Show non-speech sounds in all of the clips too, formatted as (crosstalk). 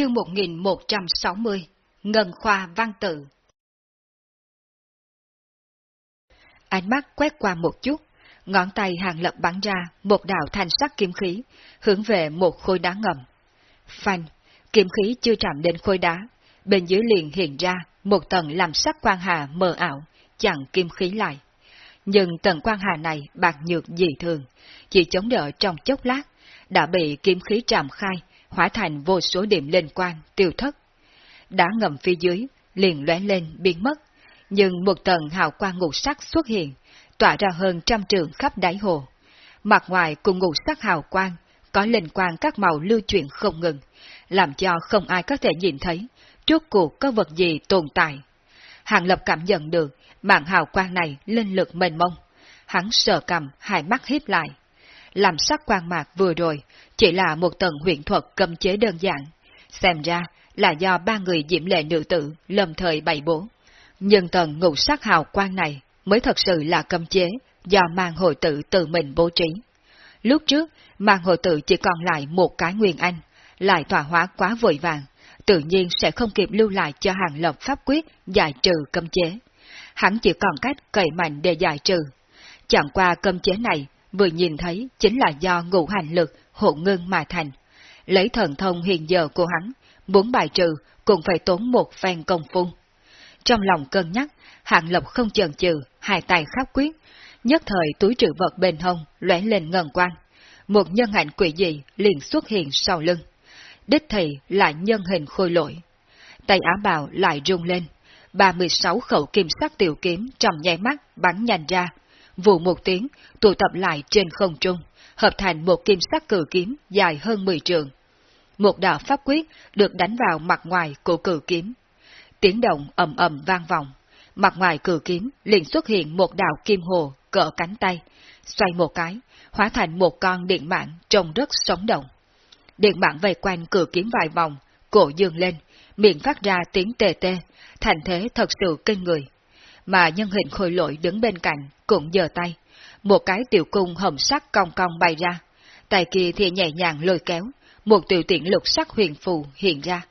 Chương 1160 Ngân Khoa Văn Tự Ánh mắt quét qua một chút, ngón tay hàng lập bắn ra một đạo thanh sắc kiếm khí, hướng về một khối đá ngầm. Phanh, kiếm khí chưa chạm đến khối đá, bên dưới liền hiện ra một tầng làm sắc quan hà mờ ảo, chặn kim khí lại. Nhưng tầng quan hà này bạc nhược dị thường, chỉ chống đỡ trong chốc lát, đã bị kiếm khí chạm khai, hóa thành vô số điểm liên quan, tiêu thất. Đá ngầm phía dưới, liền lóe lên biến mất, nhưng một tầng hào quang ngũ sắc xuất hiện, tỏa ra hơn trăm trường khắp đáy hồ. Mặt ngoài cùng ngũ sắc hào quang, có liên quan các màu lưu chuyển không ngừng, làm cho không ai có thể nhìn thấy, trước cuộc có vật gì tồn tại. Hàng Lập cảm nhận được, mạng hào quang này linh lực mênh mông. Hắn sờ cầm, hai mắt híp lại. Làm sắc quang mạc vừa rồi, chỉ là một tầng huyện thuật cầm chế đơn giản. Xem ra là do ba người diễm lệ nữ tử lâm thời bày bố. Nhưng tầng ngũ sắc hào quang này mới thật sự là cầm chế do mang hội tự tự mình bố trí. Lúc trước, mang hội tự chỉ còn lại một cái nguyên anh, lại tỏa hóa quá vội vàng, tự nhiên sẽ không kịp lưu lại cho hàng lập pháp quyết giải trừ cấm chế. Hắn chỉ còn cách cậy mạnh để giải trừ. Chẳng qua cấm chế này, vừa nhìn thấy chính là do ngũ hành lực hộ ngưng mà thành. Lấy thần thông hiện giờ của hắn, muốn bài trừ cũng phải tốn một phen công phu. Trong lòng cân nhắc, hạng lộc không chần chừ, hai tay khắp quyết, nhất thời túi trữ vật bên hông lóe lên ngần quan. Một nhân ảnh quỷ dị liền xuất hiện sau lưng đích thị là nhân hình khôi lỗi. Tay áo bào lại rung lên, 36 khẩu kim sắc tiểu kiếm trong nháy mắt bắn nhanh ra, vụ một tiếng tụ tập lại trên không trung, hợp thành một kim sắc cử kiếm dài hơn 10 trường. Một đạo pháp quyết được đánh vào mặt ngoài của cử kiếm. Tiếng động ầm ầm vang vọng, mặt ngoài cử kiếm liền xuất hiện một đạo kim hồ cỡ cánh tay, xoay một cái, hóa thành một con điện mạng trông rất sống động. Điện mạng vây quanh cử kiếm vài vòng, cổ dương lên, miệng phát ra tiếng tê tê, thành thế thật sự kinh người. Mà nhân hình khôi lỗi đứng bên cạnh cũng giơ tay, một cái tiểu cung hồng sắc cong cong bay ra, tay kia thì nhẹ nhàng lôi kéo, một tiểu tiện lục sắc huyền phù hiện ra.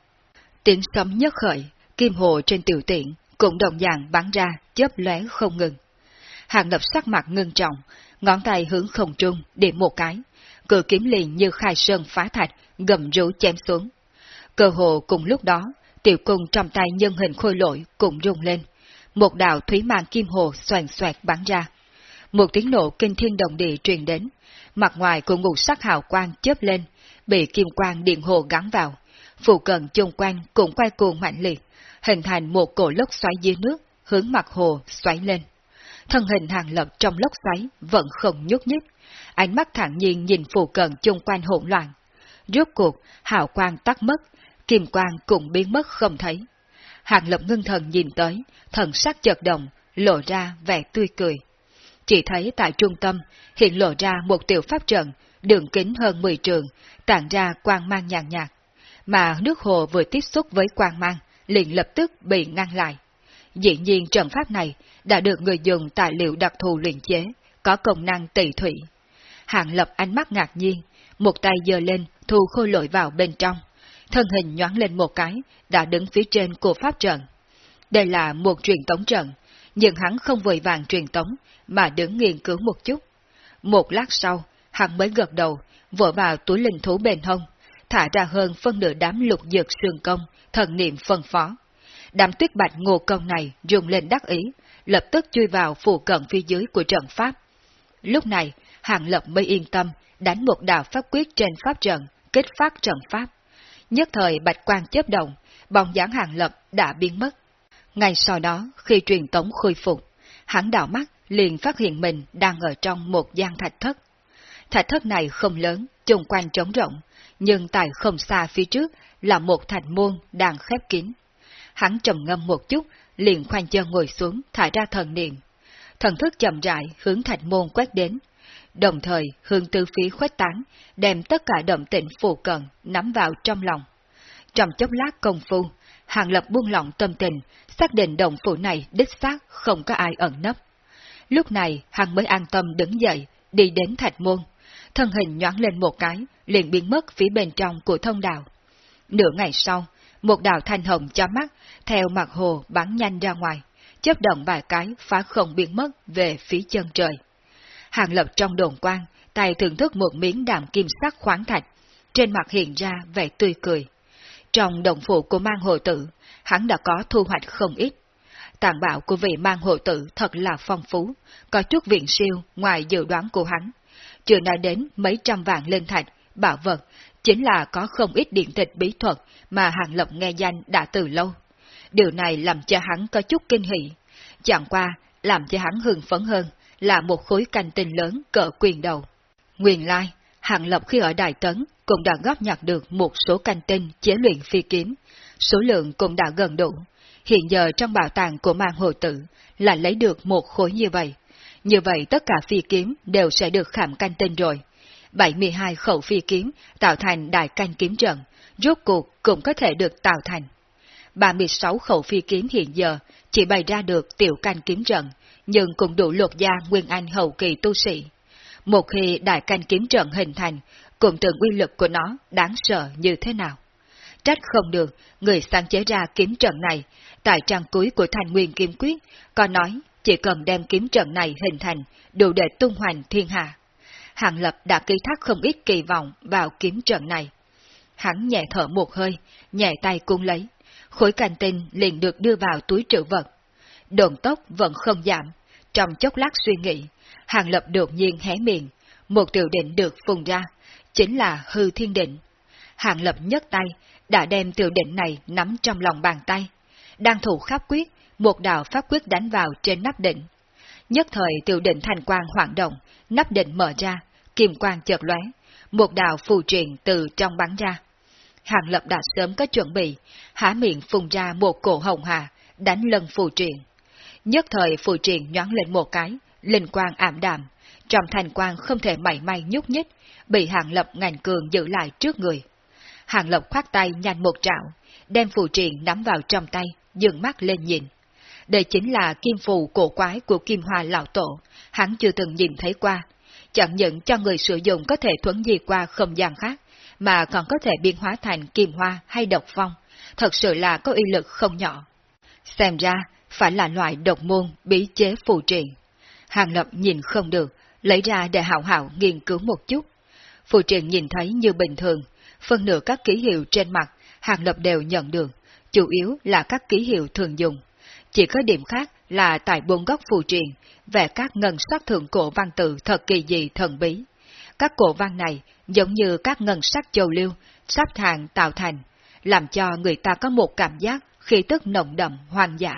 Tiếng sấm nhất khởi, kim hồ trên tiểu tiện cũng đồng dạng bắn ra, chớp lóe không ngừng. Hàng lập sắc mặt ngưng trọng, ngón tay hướng không trung, điểm một cái, cự kiếm liền như khai sơn phá thạch, gầm rú chém xuống. Cơ hồ cùng lúc đó, tiểu cung trong tay nhân hình khôi lỗi cũng rung lên. Một đạo thủy mang kim hồ xoèn xoẹt bắn ra. Một tiếng nổ kinh thiên động địa truyền đến, mặt ngoài của ngũ sắc hào quang chớp lên, bị kim quang điện hồ gắn vào. Phụ cận chung quanh cũng quay cuồng mạnh liệt, hình thành một cổ lốc xoáy dưới nước, hướng mặt hồ xoáy lên. Thân hình hàng lập trong lốc xoáy vẫn không nhúc nhích, ánh mắt thẳng nhiên nhìn phù cận chung quanh hỗn loạn. Rốt cuộc, hào quang tắt mất, kim quang cũng biến mất không thấy. Hàng lập ngưng thần nhìn tới, thần sắc chợt động, lộ ra vẻ tươi cười. Chỉ thấy tại trung tâm, hiện lộ ra một tiểu pháp trận, đường kính hơn 10 trường, tản ra quang mang nhàn nhạt. Mà nước hồ vừa tiếp xúc với quang mang, liền lập tức bị ngăn lại. Dĩ nhiên trận pháp này đã được người dùng tài liệu đặc thù luyện chế, có công năng tỷ thủy. Hạng lập ánh mắt ngạc nhiên, một tay giơ lên, thu khôi lội vào bên trong. Thân hình nhoáng lên một cái, đã đứng phía trên của pháp trận. Đây là một truyền tống trận, nhưng hắn không vội vàng truyền tống, mà đứng nghiên cứu một chút. Một lát sau, hắn mới gật đầu, vỡ vào túi linh thú bên hông, thả ra hơn phân nửa đám lục dược xương công, thần niệm phân phó. Đám tuyết bạch ngô công này dùng lên đắc ý, lập tức chui vào phù cận phía dưới của trận pháp. Lúc này, Hàng Lập mới yên tâm, đánh một đạo pháp quyết trên pháp trận, kết phát trận pháp. Nhất thời bạch quang chớp động, bóng dáng Hàng Lập đã biến mất. Ngay sau đó, khi truyền tống khôi phục, hắn đảo mắt liền phát hiện mình đang ở trong một gian thạch thất. Thạch thất này không lớn, chung quanh trống rộng, nhưng tại không xa phía trước là một thạch môn đang khép kín. Hắn trầm ngâm một chút, liền khoanh chân ngồi xuống, thả ra thần niệm. Thần thức chậm rãi hướng thạch môn quét đến, đồng thời hướng tư phí khuếch tán, đem tất cả động tĩnh phù cận nắm vào trong lòng. Trong chốc lát công phu, Hàng Lập buông lỏng tâm tình, xác định động phủ này đích xác không có ai ẩn nấp. Lúc này, Hàng mới an tâm đứng dậy, đi đến thạch môn. Thân hình nhoáng lên một cái, liền biến mất phía bên trong của thông đạo. Nửa ngày sau, một đạo thanh hồng cho mắt theo mặt hồ bắn nhanh ra ngoài, chớp động vài cái phá không biến mất về phía chân trời. Hàng lập trong đồn quan, tay thưởng thức một miếng đạm kim sắc khoáng thạch, trên mặt hiện ra vẻ tươi cười. Trong đồng phụ của mang hộ tử, hắn đã có thu hoạch không ít. Tàn bạo của vị mang hộ tử thật là phong phú, có chút viện siêu ngoài dự đoán của hắn. Chưa nói đến mấy trăm vạn lên thạch, bảo vật, chính là có không ít điện tịch bí thuật mà Hàng Lập nghe danh đã từ lâu. Điều này làm cho hắn có chút kinh hỉ. Chẳng qua, làm cho hắn hưng phấn hơn là một khối canh tinh lớn cỡ quyền đầu. Nguyên lai, hạng Lập khi ở Đại Tấn cũng đã góp nhặt được một số canh tinh chế luyện phi kiếm, số lượng cũng đã gần đủ. Hiện giờ trong bảo tàng của mang hồ tử là lấy được một khối như vậy. Như vậy tất cả phi kiếm đều sẽ được khảm canh tinh rồi. 72 khẩu phi kiếm tạo thành đại canh kiếm trận, rốt cuộc cũng có thể được tạo thành. 36 khẩu phi kiếm hiện giờ chỉ bày ra được tiểu canh kiếm trận, nhưng cũng đủ lột da nguyên anh hậu kỳ tu sĩ. Một khi đại canh kiếm trận hình thành, cùng tưởng uy lực của nó đáng sợ như thế nào. Trách không được, người sáng chế ra kiếm trận này, tại trang cuối của thành nguyên kiếm quyết, có nói chỉ cần đem kiếm trận này hình thành, đủ để tung hoành thiên hạ. Hàng Lập đã ký thác không ít kỳ vọng vào kiếm trận này. Hắn nhẹ thở một hơi, nhẹ tay cung lấy, khối canh tinh liền được đưa vào túi trữ vật. Đồn tốc vẫn không giảm, trong chốc lát suy nghĩ, Hàng Lập đột nhiên hé miệng, một tiểu định được phùng ra, chính là hư thiên định. Hàng Lập nhấc tay, đã đem tiểu định này nắm trong lòng bàn tay. Đang thủ khắp quyết, một đạo pháp quyết đánh vào trên nắp định. Nhất thời tiểu định thành quang hoạt động, nắp định mở ra, kim quang chợt lóe, một đạo phù truyền từ trong bắn ra. Hàng Lập đã sớm có chuẩn bị, há miệng phun ra một cổ hồng hà, đánh lần phù truyền. Nhất thời phù truyền nhoáng lên một cái, linh quang ảm đạm, trong thành quang không thể mảy may nhúc nhích, bị Hàng Lập ngành cường giữ lại trước người. Hàng Lập khoát tay nhanh một trạo, đem phù truyền nắm vào trong tay, dừng mắt lên nhìn. Đây chính là kim phù cổ quái của Kim Hoa Lão Tổ, hắn chưa từng nhìn thấy qua. Chẳng những cho người sử dụng có thể thuấn di qua không gian khác, mà còn có thể biến hóa thành kim hoa hay độc phong, thật sự là có uy lực không nhỏ. Xem ra, phải là loại độc môn bí chế phù truyền. Hàng Lập nhìn không được, lấy ra để hảo hảo nghiên cứu một chút. Phù truyền nhìn thấy như bình thường, phân nửa các ký hiệu trên mặt, Hàng Lập đều nhận được, chủ yếu là các ký hiệu thường dùng. Chỉ có điểm khác là tại bốn góc phù truyền, vẽ các ngân sắc thượng cổ văn tự thật kỳ dị thần bí. Các cổ văn này giống như các ngân sắc châu lưu, sắp hàng tạo thành, làm cho người ta có một cảm giác khi tức nồng đậm hoang dã.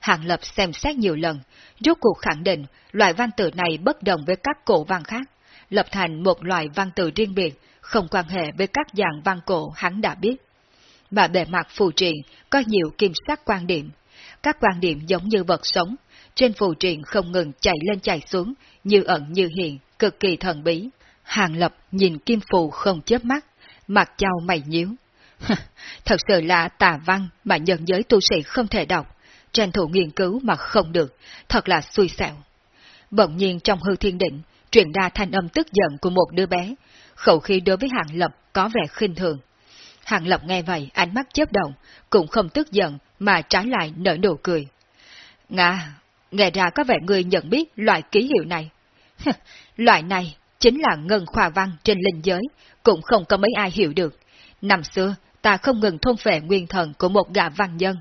Hàng Lập xem xét nhiều lần, rốt cuộc khẳng định loại văn tự này bất đồng với các cổ văn khác, lập thành một loại văn tự riêng biệt, không quan hệ với các dạng văn cổ hắn đã biết. Mà bề mặt phù triện có nhiều kim sắc quan điểm, các quan điểm giống như vật sống, trên phù triện không ngừng chạy lên chạy xuống, như ẩn như hiện, cực kỳ thần bí. Hàng Lập nhìn kim phù không chớp mắt, mặt trao mày nhíu. (laughs) Thật sự là tà văn mà nhân giới tu sĩ không thể đọc, tranh thủ nghiên cứu mà không được, thật là xui xẻo. Bỗng nhiên trong hư thiên định, truyền ra thanh âm tức giận của một đứa bé, khẩu khí đối với Hàng Lập có vẻ khinh thường. Hàng Lập nghe vậy, ánh mắt chớp động, cũng không tức giận, mà trái lại nở nụ cười. Nga, nghe ra có vẻ người nhận biết loại ký hiệu này. loại này chính là ngân khoa văn trên linh giới, cũng không có mấy ai hiểu được. Năm xưa, ta không ngừng thôn phệ nguyên thần của một gã văn nhân,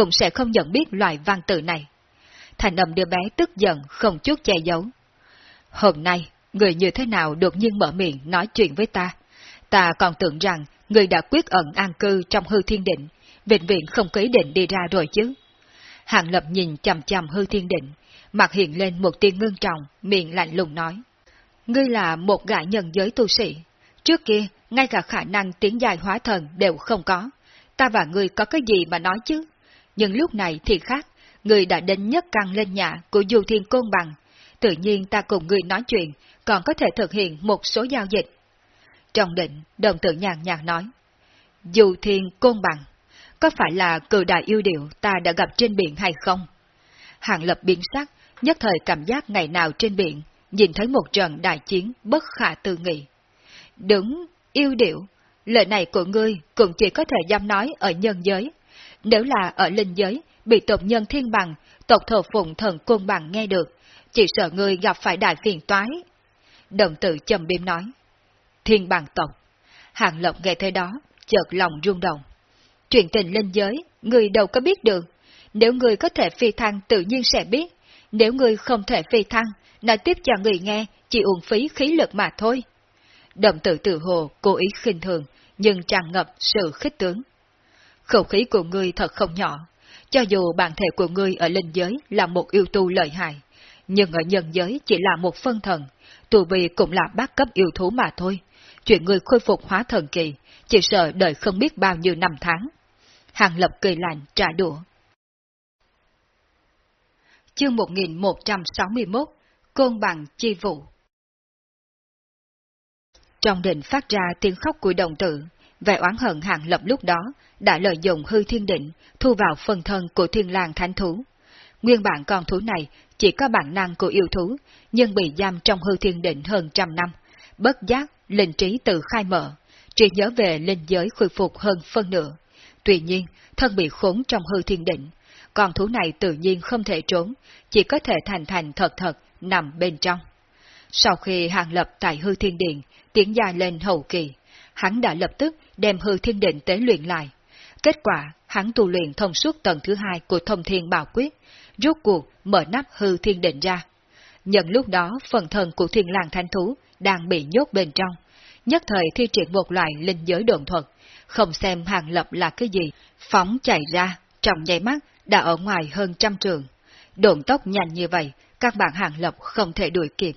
cũng sẽ không nhận biết loại văn tự này. Thành âm đứa bé tức giận, không chút che giấu. Hôm nay, người như thế nào đột nhiên mở miệng nói chuyện với ta? Ta còn tưởng rằng người đã quyết ẩn an cư trong hư thiên định, vĩnh viễn không ký định đi ra rồi chứ. Hạng lập nhìn chầm chầm hư thiên định, mặt hiện lên một tiên ngưng trọng, miệng lạnh lùng nói. Ngươi là một gã nhân giới tu sĩ. Trước kia, ngay cả khả năng tiến dài hóa thần đều không có. Ta và ngươi có cái gì mà nói chứ? Nhưng lúc này thì khác, người đã đến nhất căn lên nhà của Du Thiên Côn Bằng. Tự nhiên ta cùng người nói chuyện, còn có thể thực hiện một số giao dịch. Trong định, đồng tử nhàn nhạt nói. Du Thiên Côn Bằng, có phải là cử đại yêu điệu ta đã gặp trên biển hay không? Hàng lập biến sắc, nhất thời cảm giác ngày nào trên biển, nhìn thấy một trận đại chiến bất khả tư nghị. Đúng, yêu điệu, lời này của ngươi cũng chỉ có thể dám nói ở nhân giới. Nếu là ở linh giới, bị tộc nhân thiên bằng, tộc thờ phụng thần cung bằng nghe được, chỉ sợ người gặp phải đại phiền toái. Đồng tử trầm biếm nói. Thiên bằng tộc. Hàng Lộc nghe thế đó, chợt lòng rung động. Chuyện tình linh giới, người đâu có biết được. Nếu người có thể phi thăng tự nhiên sẽ biết. Nếu người không thể phi thăng, nói tiếp cho người nghe, chỉ uổng phí khí lực mà thôi. Động tử tự hồ cố ý khinh thường, nhưng tràn ngập sự khích tướng. Khẩu khí của ngươi thật không nhỏ. Cho dù bản thể của ngươi ở linh giới là một yêu tu lợi hại, nhưng ở nhân giới chỉ là một phân thần, tù vi cũng là bác cấp yêu thú mà thôi. Chuyện ngươi khôi phục hóa thần kỳ, chỉ sợ đợi không biết bao nhiêu năm tháng. Hàng lập cười lạnh trả đũa. Chương 1161 Côn bằng chi vụ Trong định phát ra tiếng khóc của đồng tử, vẻ oán hận hàng lập lúc đó đã lợi dụng hư thiên định thu vào phần thân của thiên lang thánh thú. Nguyên bản con thú này chỉ có bản năng của yêu thú, nhưng bị giam trong hư thiên định hơn trăm năm. Bất giác, linh trí tự khai mở, chỉ nhớ về linh giới khôi phục hơn phân nửa. Tuy nhiên, thân bị khốn trong hư thiên định, con thú này tự nhiên không thể trốn, chỉ có thể thành thành thật thật nằm bên trong. Sau khi hàng lập tại hư thiên điện, tiến gia lên hậu kỳ, hắn đã lập tức đem hư thiên định tế luyện lại. Kết quả, hắn tu luyện thông suốt tầng thứ hai của thông thiên bảo quyết, rút cuộc mở nắp hư thiên định ra. Nhận lúc đó, phần thân của thiên lang thanh thú đang bị nhốt bên trong, nhất thời thi triển một loại linh giới đồn thuật, không xem hàng lập là cái gì, phóng chạy ra, trong nháy mắt đã ở ngoài hơn trăm trường. Độn tốc nhanh như vậy, các bạn hàng lập không thể đuổi kịp.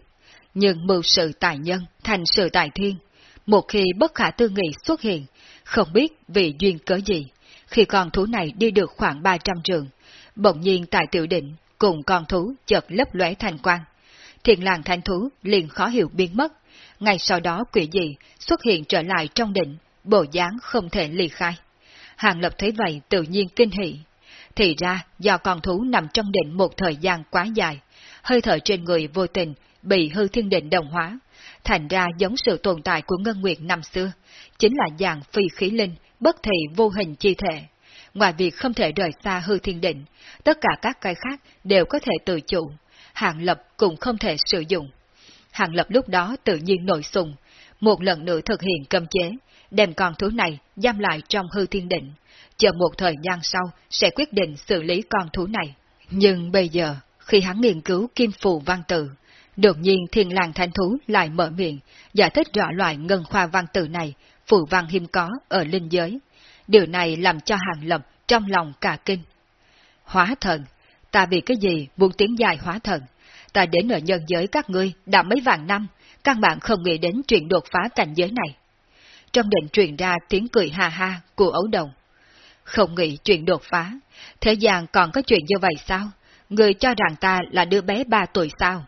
Nhưng mưu sự tài nhân thành sự tài thiên. Một khi bất khả tư nghị xuất hiện, không biết vì duyên cớ gì, khi con thú này đi được khoảng 300 trường, bỗng nhiên tại tiểu định cùng con thú chợt lấp lóe thành quang. thiền làng thanh thú liền khó hiểu biến mất, ngay sau đó quỷ dị xuất hiện trở lại trong định, bộ dáng không thể ly khai. Hàng lập thấy vậy tự nhiên kinh hỉ. Thì ra, do con thú nằm trong định một thời gian quá dài, hơi thở trên người vô tình bị hư thiên định đồng hóa, thành ra giống sự tồn tại của Ngân Nguyệt năm xưa, chính là dạng phi khí linh, bất thị vô hình chi thể. Ngoài việc không thể rời xa hư thiên định, tất cả các cái khác đều có thể tự chủ, Hàng Lập cũng không thể sử dụng. Hàng Lập lúc đó tự nhiên nổi sùng, một lần nữa thực hiện cấm chế, đem con thú này giam lại trong hư thiên định, chờ một thời gian sau sẽ quyết định xử lý con thú này. Nhưng bây giờ, khi hắn nghiên cứu kim phù văn tự, đột nhiên thiên làng thanh thú lại mở miệng, giải thích rõ loại ngân khoa văn tự này, phụ văn hiếm có ở linh giới. Điều này làm cho hàng lập trong lòng cả kinh. Hóa thần, ta vì cái gì muốn tiếng dài hóa thần? Ta đến ở nhân giới các ngươi đã mấy vạn năm, các bạn không nghĩ đến chuyện đột phá cảnh giới này. Trong định truyền ra tiếng cười ha ha của ấu đồng. Không nghĩ chuyện đột phá, thế gian còn có chuyện như vậy sao? Người cho rằng ta là đứa bé ba tuổi sao?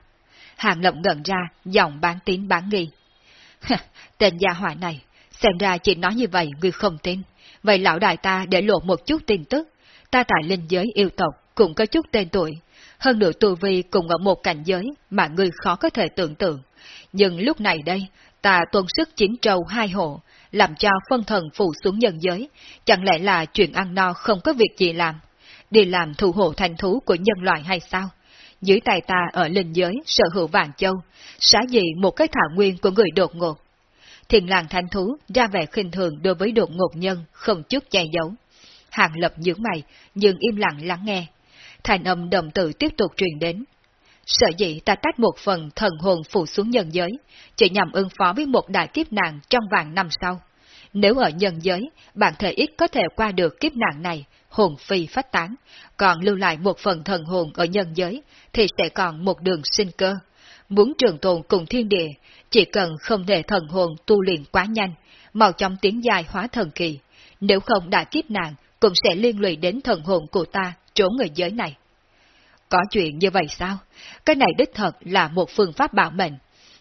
Hàng lộng ngẩn ra, giọng bán tín bán nghi. Tên gia hỏa này, xem ra chỉ nói như vậy người không tin. Vậy lão đại ta để lộ một chút tin tức. Ta tại linh giới yêu tộc cũng có chút tên tuổi. Hơn nữa tu vi cùng ở một cảnh giới mà người khó có thể tưởng tượng. Nhưng lúc này đây, ta tuân sức chín trâu hai hộ, làm cho phân thần phụ xuống nhân giới, chẳng lẽ là chuyện ăn no không có việc gì làm, đi làm thủ hộ thành thú của nhân loại hay sao? Dưới tay ta ở linh giới sở hữu vàng châu, xá dị một cái thảo nguyên của người đột ngột. Thiền làng thanh thú ra vẻ khinh thường đối với đột ngột nhân, không chút che giấu. Hàng lập nhướng mày, nhưng im lặng lắng nghe. Thành âm đồng tử tiếp tục truyền đến. Sợ dĩ ta tách một phần thần hồn phụ xuống nhân giới, chỉ nhằm ứng phó với một đại kiếp nạn trong vàng năm sau. Nếu ở nhân giới, bạn thể ít có thể qua được kiếp nạn này, hồn phi phát tán, còn lưu lại một phần thần hồn ở nhân giới, thì sẽ còn một đường sinh cơ. Muốn trường tồn cùng thiên địa, chỉ cần không để thần hồn tu luyện quá nhanh, mau chóng tiến dài hóa thần kỳ. Nếu không đại kiếp nạn, cũng sẽ liên lụy đến thần hồn của ta trốn người giới này. Có chuyện như vậy sao? Cái này đích thật là một phương pháp bảo mệnh.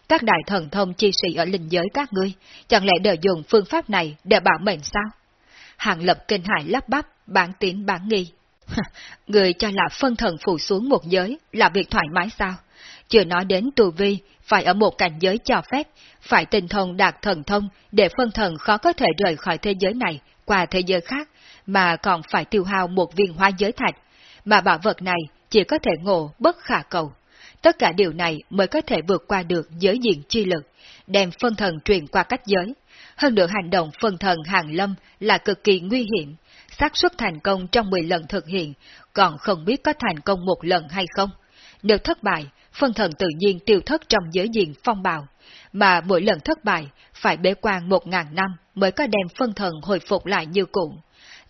Các đại thần thông chi sĩ ở linh giới các ngươi, chẳng lẽ đều dùng phương pháp này để bảo mệnh sao? Hàng lập kinh hại lắp bắp, bản tín bản nghi. người cho là phân thần phụ xuống một giới là việc thoải mái sao? Chưa nói đến tù vi, phải ở một cảnh giới cho phép, phải tinh thông đạt thần thông để phân thần khó có thể rời khỏi thế giới này qua thế giới khác, mà còn phải tiêu hao một viên hoa giới thạch, mà bảo vật này chỉ có thể ngộ bất khả cầu. Tất cả điều này mới có thể vượt qua được giới diện chi lực, đem phân thần truyền qua cách giới. Hơn nữa hành động phân thần hàng lâm là cực kỳ nguy hiểm, xác suất thành công trong 10 lần thực hiện, còn không biết có thành công một lần hay không. Nếu thất bại, phân thần tự nhiên tiêu thất trong giới diện phong bào, mà mỗi lần thất bại phải bế quan một ngàn năm mới có đem phân thần hồi phục lại như cũ.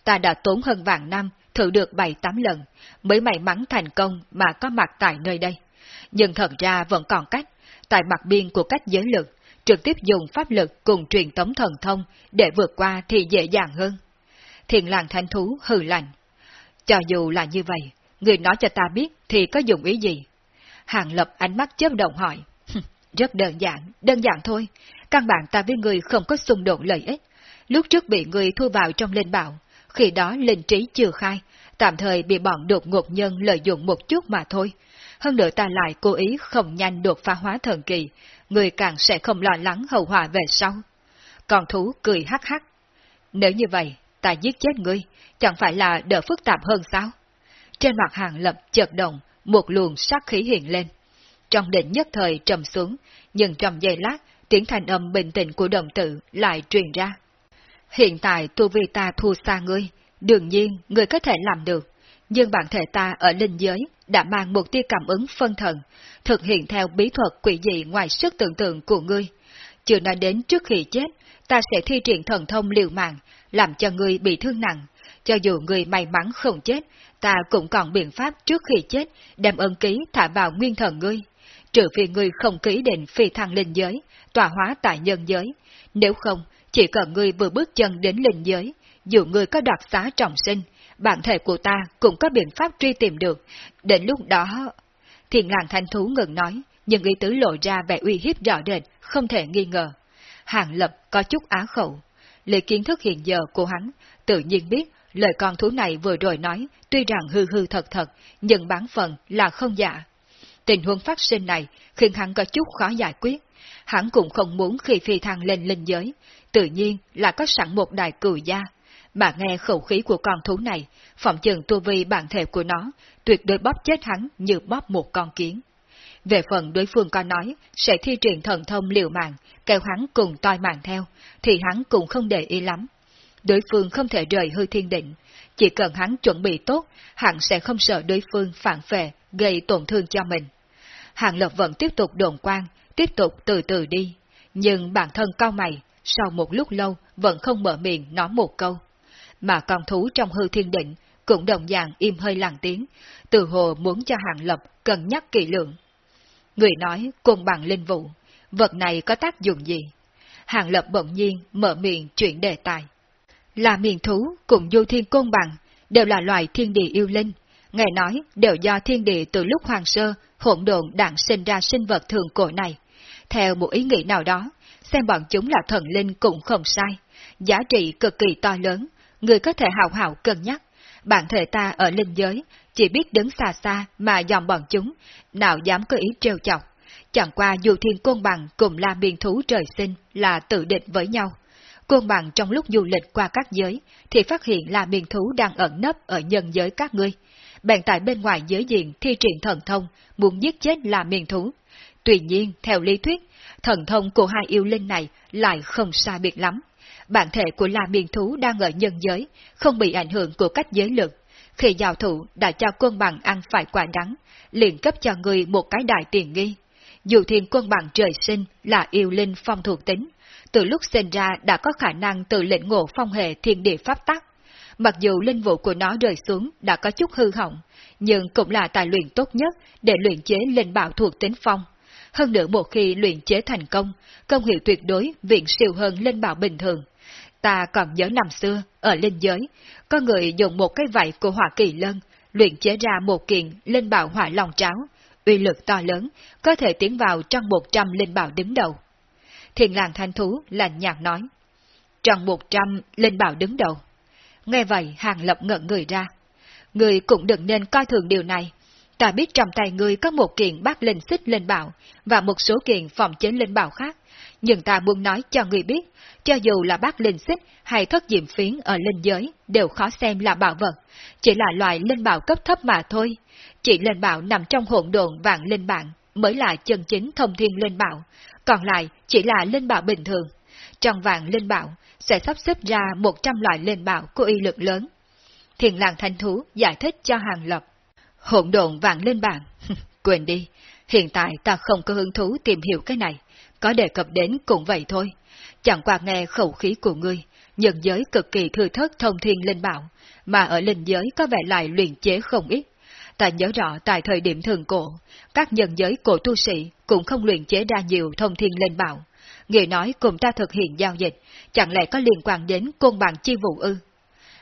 Ta đã tốn hơn vạn năm, thử được bảy tám lần, mới may mắn thành công mà có mặt tại nơi đây. Nhưng thật ra vẫn còn cách, tại mặt biên của cách giới lực, trực tiếp dùng pháp lực cùng truyền tống thần thông để vượt qua thì dễ dàng hơn. Thiền làng thanh thú hừ lạnh. Cho dù là như vậy, người nói cho ta biết thì có dùng ý gì? Hàng lập ánh mắt chớp động hỏi. Rất đơn giản, đơn giản thôi. Căn bản ta với người không có xung đột lợi ích. Lúc trước bị người thu vào trong linh bảo, khi đó linh trí chưa khai, tạm thời bị bọn đột ngột nhân lợi dụng một chút mà thôi. Hơn nữa ta lại cố ý không nhanh đột phá hóa thần kỳ, người càng sẽ không lo lắng hậu họa về sau. Còn thú cười hắc hắc. Nếu như vậy, ta giết chết ngươi, chẳng phải là đỡ phức tạp hơn sao? Trên mặt hàng lập chợt động, một luồng sát khí hiện lên. Trong định nhất thời trầm xuống, nhưng trong giây lát, tiếng thanh âm bình tĩnh của đồng tử lại truyền ra. Hiện tại tu vi ta thua xa ngươi, đương nhiên ngươi có thể làm được, nhưng bản thể ta ở linh giới đã mang một tia cảm ứng phân thần, thực hiện theo bí thuật quỷ dị ngoài sức tưởng tượng của ngươi. Chưa nói đến trước khi chết, ta sẽ thi triển thần thông liều mạng, làm cho ngươi bị thương nặng. Cho dù ngươi may mắn không chết, ta cũng còn biện pháp trước khi chết đem ân ký thả vào nguyên thần ngươi. Trừ phi ngươi không ký định phi thăng linh giới, tòa hóa tại nhân giới. Nếu không, chỉ cần ngươi vừa bước chân đến linh giới, dù ngươi có đoạt xá trọng sinh, bản thể của ta cũng có biện pháp truy tìm được. Đến lúc đó... Thiền làng thanh thú ngừng nói, nhưng ý tứ lộ ra vẻ uy hiếp rõ rệt, không thể nghi ngờ. Hàng lập có chút á khẩu. Lấy kiến thức hiện giờ của hắn, tự nhiên biết lời con thú này vừa rồi nói, tuy rằng hư hư thật thật, nhưng bán phần là không giả. Tình huống phát sinh này khiến hắn có chút khó giải quyết. Hắn cũng không muốn khi phi thăng lên linh giới, tự nhiên là có sẵn một đài cửu gia. Mà nghe khẩu khí của con thú này, phỏng chừng tu vi bản thể của nó, tuyệt đối bóp chết hắn như bóp một con kiến. Về phần đối phương có nói sẽ thi triển thần thông liều mạng, kêu hắn cùng toi mạng theo, thì hắn cũng không để ý lắm. Đối phương không thể rời hư thiên định, chỉ cần hắn chuẩn bị tốt, hắn sẽ không sợ đối phương phản phệ, gây tổn thương cho mình. Hàng Lập vẫn tiếp tục đồn quan, tiếp tục từ từ đi, nhưng bản thân cao mày, sau một lúc lâu vẫn không mở miệng nói một câu. Mà con thú trong hư thiên định cũng đồng dạng im hơi lặng tiếng, từ hồ muốn cho Hàng Lập cân nhắc kỹ lượng. Người nói cùng bằng linh vụ, vật này có tác dụng gì? Hàng Lập bỗng nhiên mở miệng chuyển đề tài. Là miền thú cùng du thiên côn bằng, đều là loài thiên địa yêu linh. Nghe nói đều do thiên địa từ lúc hoàng sơ, hỗn độn đặng sinh ra sinh vật thường cổ này. Theo một ý nghĩ nào đó, xem bọn chúng là thần linh cũng không sai. Giá trị cực kỳ to lớn, người có thể hào hào cân nhắc. Bản thể ta ở linh giới, chỉ biết đứng xa xa mà dòm bọn chúng, nào dám có ý trêu chọc. Chẳng qua dù thiên côn bằng cùng là miền thú trời sinh là tự định với nhau. Côn bằng trong lúc du lịch qua các giới, thì phát hiện là miền thú đang ẩn nấp ở nhân giới các ngươi. Bèn tại bên ngoài giới diện thi triển thần thông, muốn giết chết là miền thú. Tuy nhiên, theo lý thuyết, thần thông của hai yêu linh này lại không xa biệt lắm. Bản thể của La Miền Thú đang ở nhân giới, không bị ảnh hưởng của cách giới lực. Khi giao thủ đã cho quân bằng ăn phải quả đắng, liền cấp cho người một cái đại tiền nghi. Dù thiên quân bằng trời sinh là yêu linh phong thuộc tính, từ lúc sinh ra đã có khả năng tự lĩnh ngộ phong hệ thiên địa pháp tắc. Mặc dù linh vụ của nó rơi xuống đã có chút hư hỏng, nhưng cũng là tài luyện tốt nhất để luyện chế linh bảo thuộc tính phong. Hơn nữa một khi luyện chế thành công, công hiệu tuyệt đối viện siêu hơn linh bảo bình thường. Ta còn nhớ năm xưa, ở linh giới, có người dùng một cái vảy của hỏa kỳ lân, luyện chế ra một kiện linh bảo hỏa lòng tráo, uy lực to lớn, có thể tiến vào trong một trăm linh bảo đứng đầu. Thiền làng thanh thú lạnh nhạt nói, trong một trăm linh bảo đứng đầu. Nghe vậy hàng lập ngợn người ra. Người cũng đừng nên coi thường điều này. ta biết trong tay ngươi có một kiện bát linh xích linh bảo và một số kiện phòng chế linh bảo khác, nhưng ta muốn nói cho người biết, cho dù là bát linh xích hay thất diệm phiến ở linh giới đều khó xem là bảo vật, chỉ là loại linh bảo cấp thấp mà thôi. Chỉ linh bảo nằm trong hỗn độn vạn linh bản mới là chân chính thông thiên linh bảo, còn lại chỉ là linh bảo bình thường. Trong vạn linh bảo sẽ sắp xếp ra 100 loại linh bảo có uy lực lớn. Thiền làng thanh thú giải thích cho Hàng Lập. Hỗn độn vạn linh bản, (laughs) quên đi, hiện tại ta không có hứng thú tìm hiểu cái này, có đề cập đến cũng vậy thôi. Chẳng qua nghe khẩu khí của ngươi, nhân giới cực kỳ thư thất thông thiên linh bảo, mà ở linh giới có vẻ lại luyện chế không ít. Ta nhớ rõ tại thời điểm thường cổ, các nhân giới cổ tu sĩ cũng không luyện chế ra nhiều thông thiên linh bảo. Người nói cùng ta thực hiện giao dịch, chẳng lẽ có liên quan đến côn bằng chi vụ ư?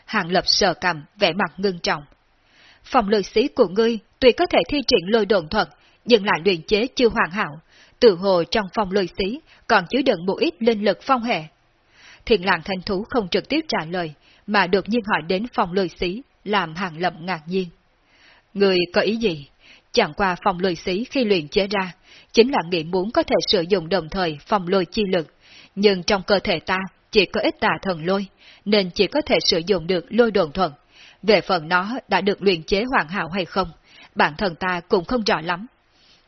Hàng lập sờ cầm, vẻ mặt ngưng trọng. Phòng lười sĩ của ngươi tuy có thể thi triển lôi đồn thuật, nhưng lại luyện chế chưa hoàn hảo, tự hồ trong phòng lôi sĩ còn chứa đựng một ít linh lực phong hệ. thiền làng thanh thú không trực tiếp trả lời, mà được nhiên hỏi đến phòng lôi sĩ, làm hàng lậm ngạc nhiên. Người có ý gì? Chẳng qua phòng lôi sĩ khi luyện chế ra, chính là nghĩ muốn có thể sử dụng đồng thời phòng lôi chi lực, nhưng trong cơ thể ta chỉ có ít tà thần lôi, nên chỉ có thể sử dụng được lôi đồn thuận. Về phần nó đã được luyện chế hoàn hảo hay không, bản thân ta cũng không rõ lắm.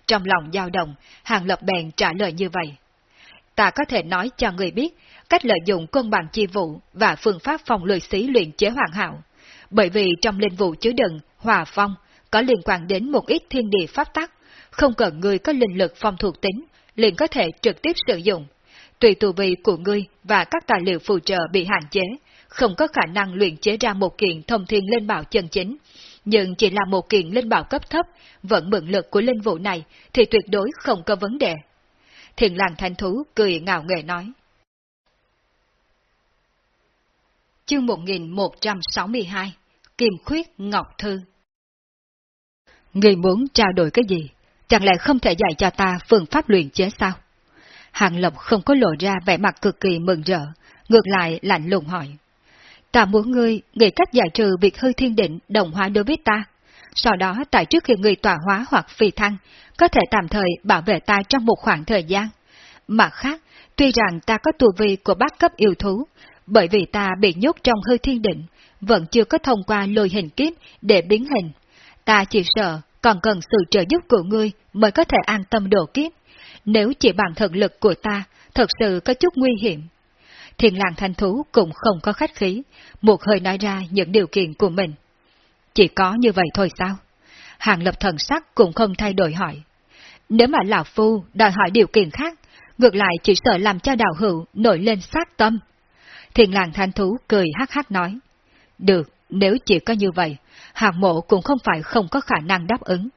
Trong lòng dao động, Hàng Lập bèn trả lời như vậy. Ta có thể nói cho người biết cách lợi dụng quân bằng chi vụ và phương pháp phòng lười xí luyện chế hoàn hảo. Bởi vì trong linh vụ chứa đựng, hòa phong, có liên quan đến một ít thiên địa pháp tắc, không cần người có linh lực phong thuộc tính, liền có thể trực tiếp sử dụng. Tùy tù vị của ngươi và các tài liệu phù trợ bị hạn chế, không có khả năng luyện chế ra một kiện thông thiên lên bảo chân chính, nhưng chỉ là một kiện linh bảo cấp thấp, vẫn mượn lực của linh vụ này thì tuyệt đối không có vấn đề. Thiền làng thanh thú cười ngạo nghề nói. Chương 1162 Kim Khuyết Ngọc Thư Người muốn trao đổi cái gì? Chẳng lẽ không thể dạy cho ta phương pháp luyện chế sao? Hàng Lộc không có lộ ra vẻ mặt cực kỳ mừng rỡ, ngược lại lạnh lùng hỏi. Ta muốn ngươi nghĩ cách giải trừ việc hư thiên định đồng hóa đối với ta. Sau đó tại trước khi ngươi tỏa hóa hoặc phi thăng, có thể tạm thời bảo vệ ta trong một khoảng thời gian. Mặt khác, tuy rằng ta có tù vi của bác cấp yêu thú, bởi vì ta bị nhốt trong hư thiên định, vẫn chưa có thông qua lôi hình kiếp để biến hình. Ta chỉ sợ còn cần sự trợ giúp của ngươi mới có thể an tâm độ kiếp. Nếu chỉ bằng thực lực của ta, thật sự có chút nguy hiểm. Thiên làng thanh thú cũng không có khách khí, một hơi nói ra những điều kiện của mình. Chỉ có như vậy thôi sao? Hàng lập thần sắc cũng không thay đổi hỏi. Nếu mà Lão Phu đòi hỏi điều kiện khác, ngược lại chỉ sợ làm cho đạo hữu nổi lên sát tâm. thiền làng thanh thú cười hắc hắc nói. Được, nếu chỉ có như vậy, hàng mộ cũng không phải không có khả năng đáp ứng.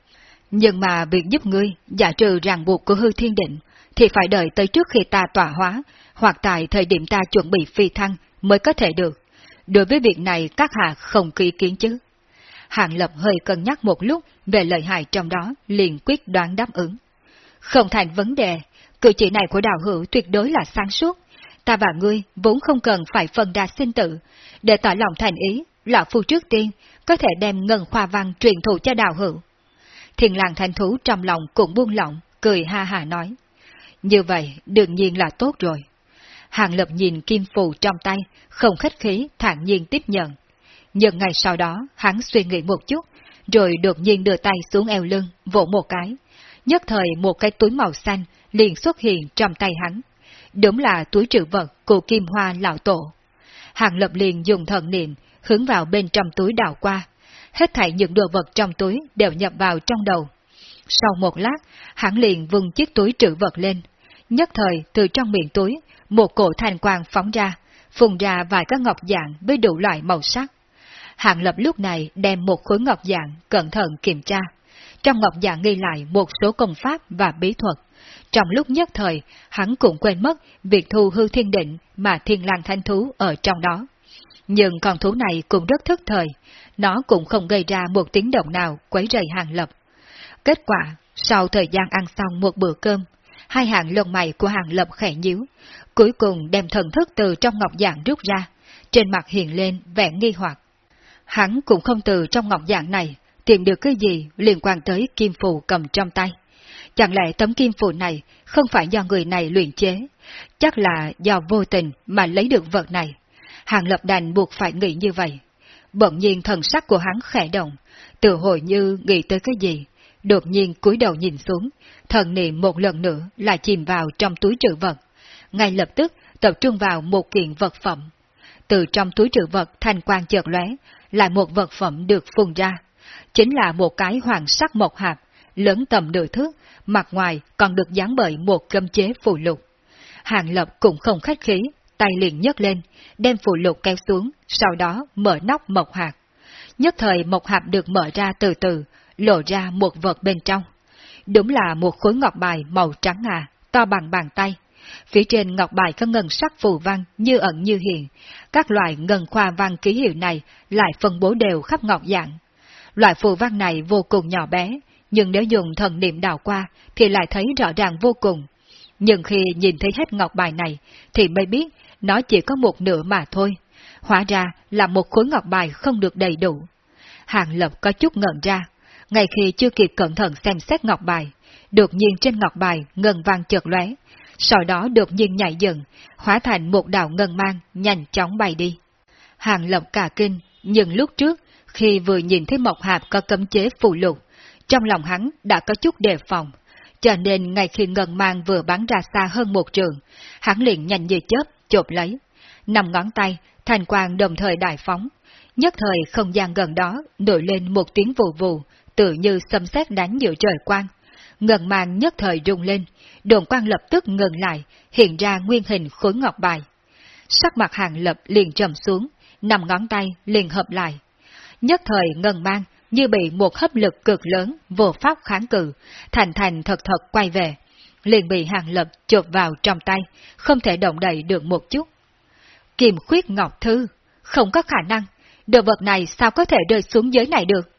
Nhưng mà việc giúp ngươi giả trừ ràng buộc của hư thiên định, thì phải đợi tới trước khi ta tỏa hóa, hoặc tại thời điểm ta chuẩn bị phi thăng mới có thể được. Đối với việc này các hạ không kỳ kiến chứ. hạng Lập hơi cân nhắc một lúc về lợi hại trong đó, liền quyết đoán đáp ứng. Không thành vấn đề, cử chỉ này của đạo hữu tuyệt đối là sáng suốt. Ta và ngươi vốn không cần phải phân đa sinh tử, để tỏ lòng thành ý, lão phu trước tiên có thể đem ngân khoa văn truyền thụ cho đạo hữu. Thiền làng thành thú trong lòng cũng buông lỏng, cười ha hà nói. Như vậy đương nhiên là tốt rồi. Hàng Lập nhìn kim phù trong tay, không khách khí, thản nhiên tiếp nhận. Nhưng ngày sau đó, hắn suy nghĩ một chút, rồi đột nhiên đưa tay xuống eo lưng, vỗ một cái. Nhất thời một cái túi màu xanh liền xuất hiện trong tay hắn. Đúng là túi trữ vật của kim hoa lão tổ. Hàng Lập liền dùng thần niệm, hướng vào bên trong túi đào qua. Hết thảy những đồ vật trong túi đều nhập vào trong đầu. Sau một lát, hắn liền vung chiếc túi trữ vật lên. Nhất thời, từ trong miệng túi, một cổ thanh quang phóng ra, phùng ra vài các ngọc dạng với đủ loại màu sắc. Hạng lập lúc này đem một khối ngọc dạng cẩn thận kiểm tra. Trong ngọc dạng ghi lại một số công pháp và bí thuật. Trong lúc nhất thời, hắn cũng quên mất việc thu hư thiên định mà thiên lang thanh thú ở trong đó. Nhưng con thú này cũng rất thức thời, nó cũng không gây ra một tiếng động nào quấy rầy hàng lập. Kết quả, sau thời gian ăn xong một bữa cơm, hai hàng lông mày của hàng lập khẽ nhíu, cuối cùng đem thần thức từ trong ngọc dạng rút ra, trên mặt hiện lên vẻ nghi hoặc. Hắn cũng không từ trong ngọc dạng này tìm được cái gì liên quan tới kim phù cầm trong tay. Chẳng lẽ tấm kim phù này không phải do người này luyện chế, chắc là do vô tình mà lấy được vật này. Hàng lập đành buộc phải nghĩ như vậy. Bỗng nhiên thần sắc của hắn khẽ động, tự hồi như nghĩ tới cái gì, đột nhiên cúi đầu nhìn xuống, thần niệm một lần nữa lại chìm vào trong túi trữ vật. Ngay lập tức tập trung vào một kiện vật phẩm. Từ trong túi trữ vật thanh quang chợt lóe, lại một vật phẩm được phun ra. Chính là một cái hoàng sắc mộc hạt, lớn tầm nửa thước, mặt ngoài còn được dán bởi một cơm chế phù lục. Hàng lập cũng không khách khí, tay liền nhấc lên, đem phù lục kéo xuống, sau đó mở nóc mộc hạt. Nhất thời mộc hạt được mở ra từ từ, lộ ra một vật bên trong. Đúng là một khối ngọc bài màu trắng ngà, to bằng bàn tay. Phía trên ngọc bài có ngân sắc phù văn như ẩn như hiện. Các loại ngân khoa văn ký hiệu này lại phân bố đều khắp ngọc dạng. Loại phù văn này vô cùng nhỏ bé, nhưng nếu dùng thần niệm đào qua thì lại thấy rõ ràng vô cùng. Nhưng khi nhìn thấy hết ngọc bài này thì mới biết nó chỉ có một nửa mà thôi. Hóa ra là một khối ngọc bài không được đầy đủ. Hàng Lập có chút ngẩn ra, ngay khi chưa kịp cẩn thận xem xét ngọc bài, đột nhiên trên ngọc bài ngân vang chợt lóe, sau đó đột nhiên nhảy dần, hóa thành một đạo ngân mang, nhanh chóng bay đi. Hàng Lộc cả kinh, nhưng lúc trước, khi vừa nhìn thấy Mộc Hạp có cấm chế phù lục, trong lòng hắn đã có chút đề phòng, cho nên ngay khi ngân mang vừa bắn ra xa hơn một trường, hắn liền nhanh như chớp, chộp lấy. Nằm ngón tay, thành quang đồng thời đại phóng. Nhất thời không gian gần đó nổi lên một tiếng vù vù, tự như xâm xét đánh giữa trời quang ngần mang nhất thời rung lên, đồn quang lập tức ngừng lại, hiện ra nguyên hình khối ngọc bài. Sắc mặt hàng lập liền trầm xuống, nằm ngón tay liền hợp lại. Nhất thời ngần mang như bị một hấp lực cực lớn vô pháp kháng cự, thành thành thật thật quay về, liền bị hàng lập chộp vào trong tay, không thể động đậy được một chút. Kiềm khuyết ngọc thư, không có khả năng, đồ vật này sao có thể rơi xuống dưới này được?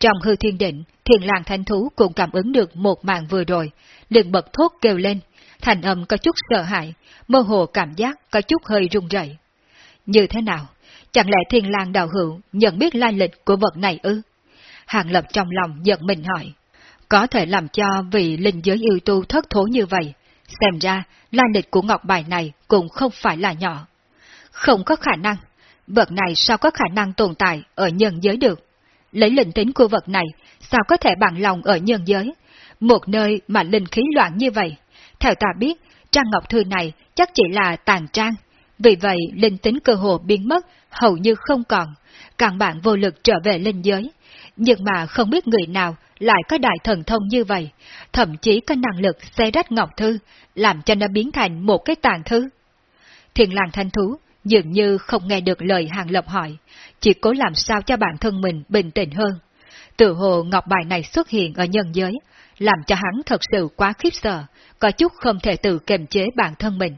Trong hư thiên định, thiền làng thanh thú cũng cảm ứng được một màn vừa rồi, liền bật thốt kêu lên, thành âm có chút sợ hãi, mơ hồ cảm giác có chút hơi run rẩy. Như thế nào? Chẳng lẽ thiên lang đạo hữu nhận biết lai lịch của vật này ư? Hàng Lập trong lòng giật mình hỏi. Có thể làm cho vị linh giới yêu tu thất thố như vậy, xem ra lai lịch của ngọc bài này cũng không phải là nhỏ. Không có khả năng, vật này sao có khả năng tồn tại ở nhân giới được? Lấy linh tính của vật này, sao có thể bằng lòng ở nhân giới? Một nơi mà linh khí loạn như vậy. Theo ta biết, trang ngọc thư này chắc chỉ là tàn trang. Vì vậy, linh tính cơ hồ biến mất, hầu như không còn. Càng bạn vô lực trở về linh giới. Nhưng mà không biết người nào lại có đại thần thông như vậy, thậm chí có năng lực xé rách ngọc thư, làm cho nó biến thành một cái tàn thư. Thiền làng thanh thú dường như không nghe được lời hàng lập hỏi, chỉ cố làm sao cho bản thân mình bình tĩnh hơn. Tự hồ ngọc bài này xuất hiện ở nhân giới, làm cho hắn thật sự quá khiếp sợ, có chút không thể tự kiềm chế bản thân mình.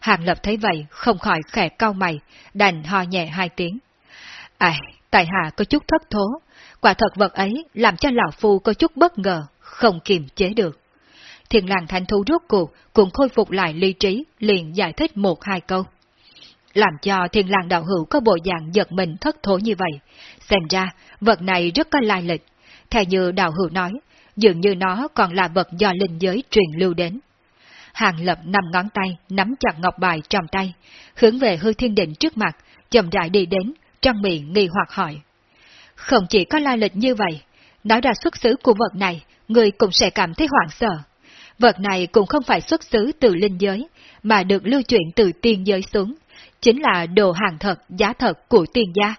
Hàng lập thấy vậy, không khỏi khẽ cau mày, đành ho nhẹ hai tiếng. Ai, tại hạ có chút thất thố, quả thật vật ấy làm cho lão phu có chút bất ngờ, không kiềm chế được. Thiền làng thanh thú rốt cuộc cũng khôi phục lại ly trí, liền giải thích một hai câu. Làm cho thiên lang đạo hữu có bộ dạng giật mình thất thố như vậy. Xem ra, vật này rất có lai lịch. Theo như đạo hữu nói, dường như nó còn là vật do linh giới truyền lưu đến. Hàng lập nằm ngón tay, nắm chặt ngọc bài trong tay, hướng về hư thiên định trước mặt, chậm rãi đi đến, trong miệng nghi hoặc hỏi. Không chỉ có lai lịch như vậy, nói ra xuất xứ của vật này, người cũng sẽ cảm thấy hoảng sợ. Vật này cũng không phải xuất xứ từ linh giới, mà được lưu chuyển từ tiên giới xuống, chính là đồ hàng thật, giá thật của tiên gia.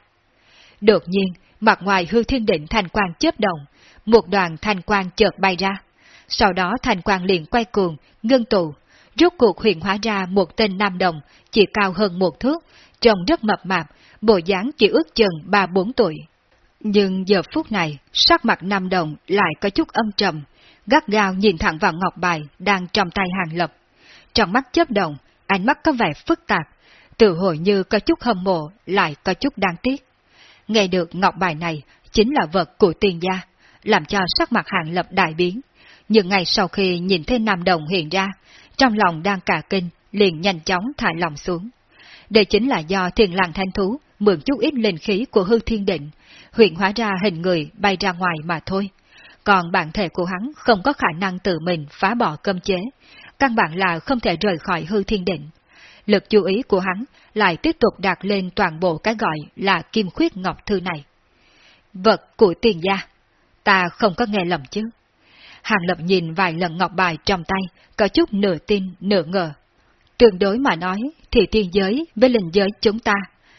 Đột nhiên, mặt ngoài hư thiên định thành quang chớp động, một đoàn thành quang chợt bay ra. Sau đó thành quang liền quay cuồng, ngưng tụ, rốt cuộc hiện hóa ra một tên nam đồng, chỉ cao hơn một thước, trông rất mập mạp, bộ dáng chỉ ước chừng ba bốn tuổi. Nhưng giờ phút này, sắc mặt nam đồng lại có chút âm trầm, gắt gao nhìn thẳng vào ngọc bài đang trong tay hàng lập. Trong mắt chớp động, ánh mắt có vẻ phức tạp, tự hồi như có chút hâm mộ, lại có chút đáng tiếc. Nghe được ngọc bài này chính là vật của tiền gia, làm cho sắc mặt hàng lập đại biến. Nhưng ngay sau khi nhìn thấy Nam Đồng hiện ra, trong lòng đang cả kinh, liền nhanh chóng thả lòng xuống. Đây chính là do thiền làng thanh thú mượn chút ít linh khí của hư thiên định, huyện hóa ra hình người bay ra ngoài mà thôi. Còn bản thể của hắn không có khả năng tự mình phá bỏ cơm chế, căn bản là không thể rời khỏi hư thiên định. Lực chú ý của hắn lại tiếp tục đặt lên toàn bộ cái gọi là kim khuyết ngọc thư này. Vật của tiền gia, ta không có nghe lầm chứ. Hàng Lập nhìn vài lần ngọc bài trong tay, có chút nửa tin, nửa ngờ. Tương đối mà nói, thì tiên giới với linh giới chúng ta,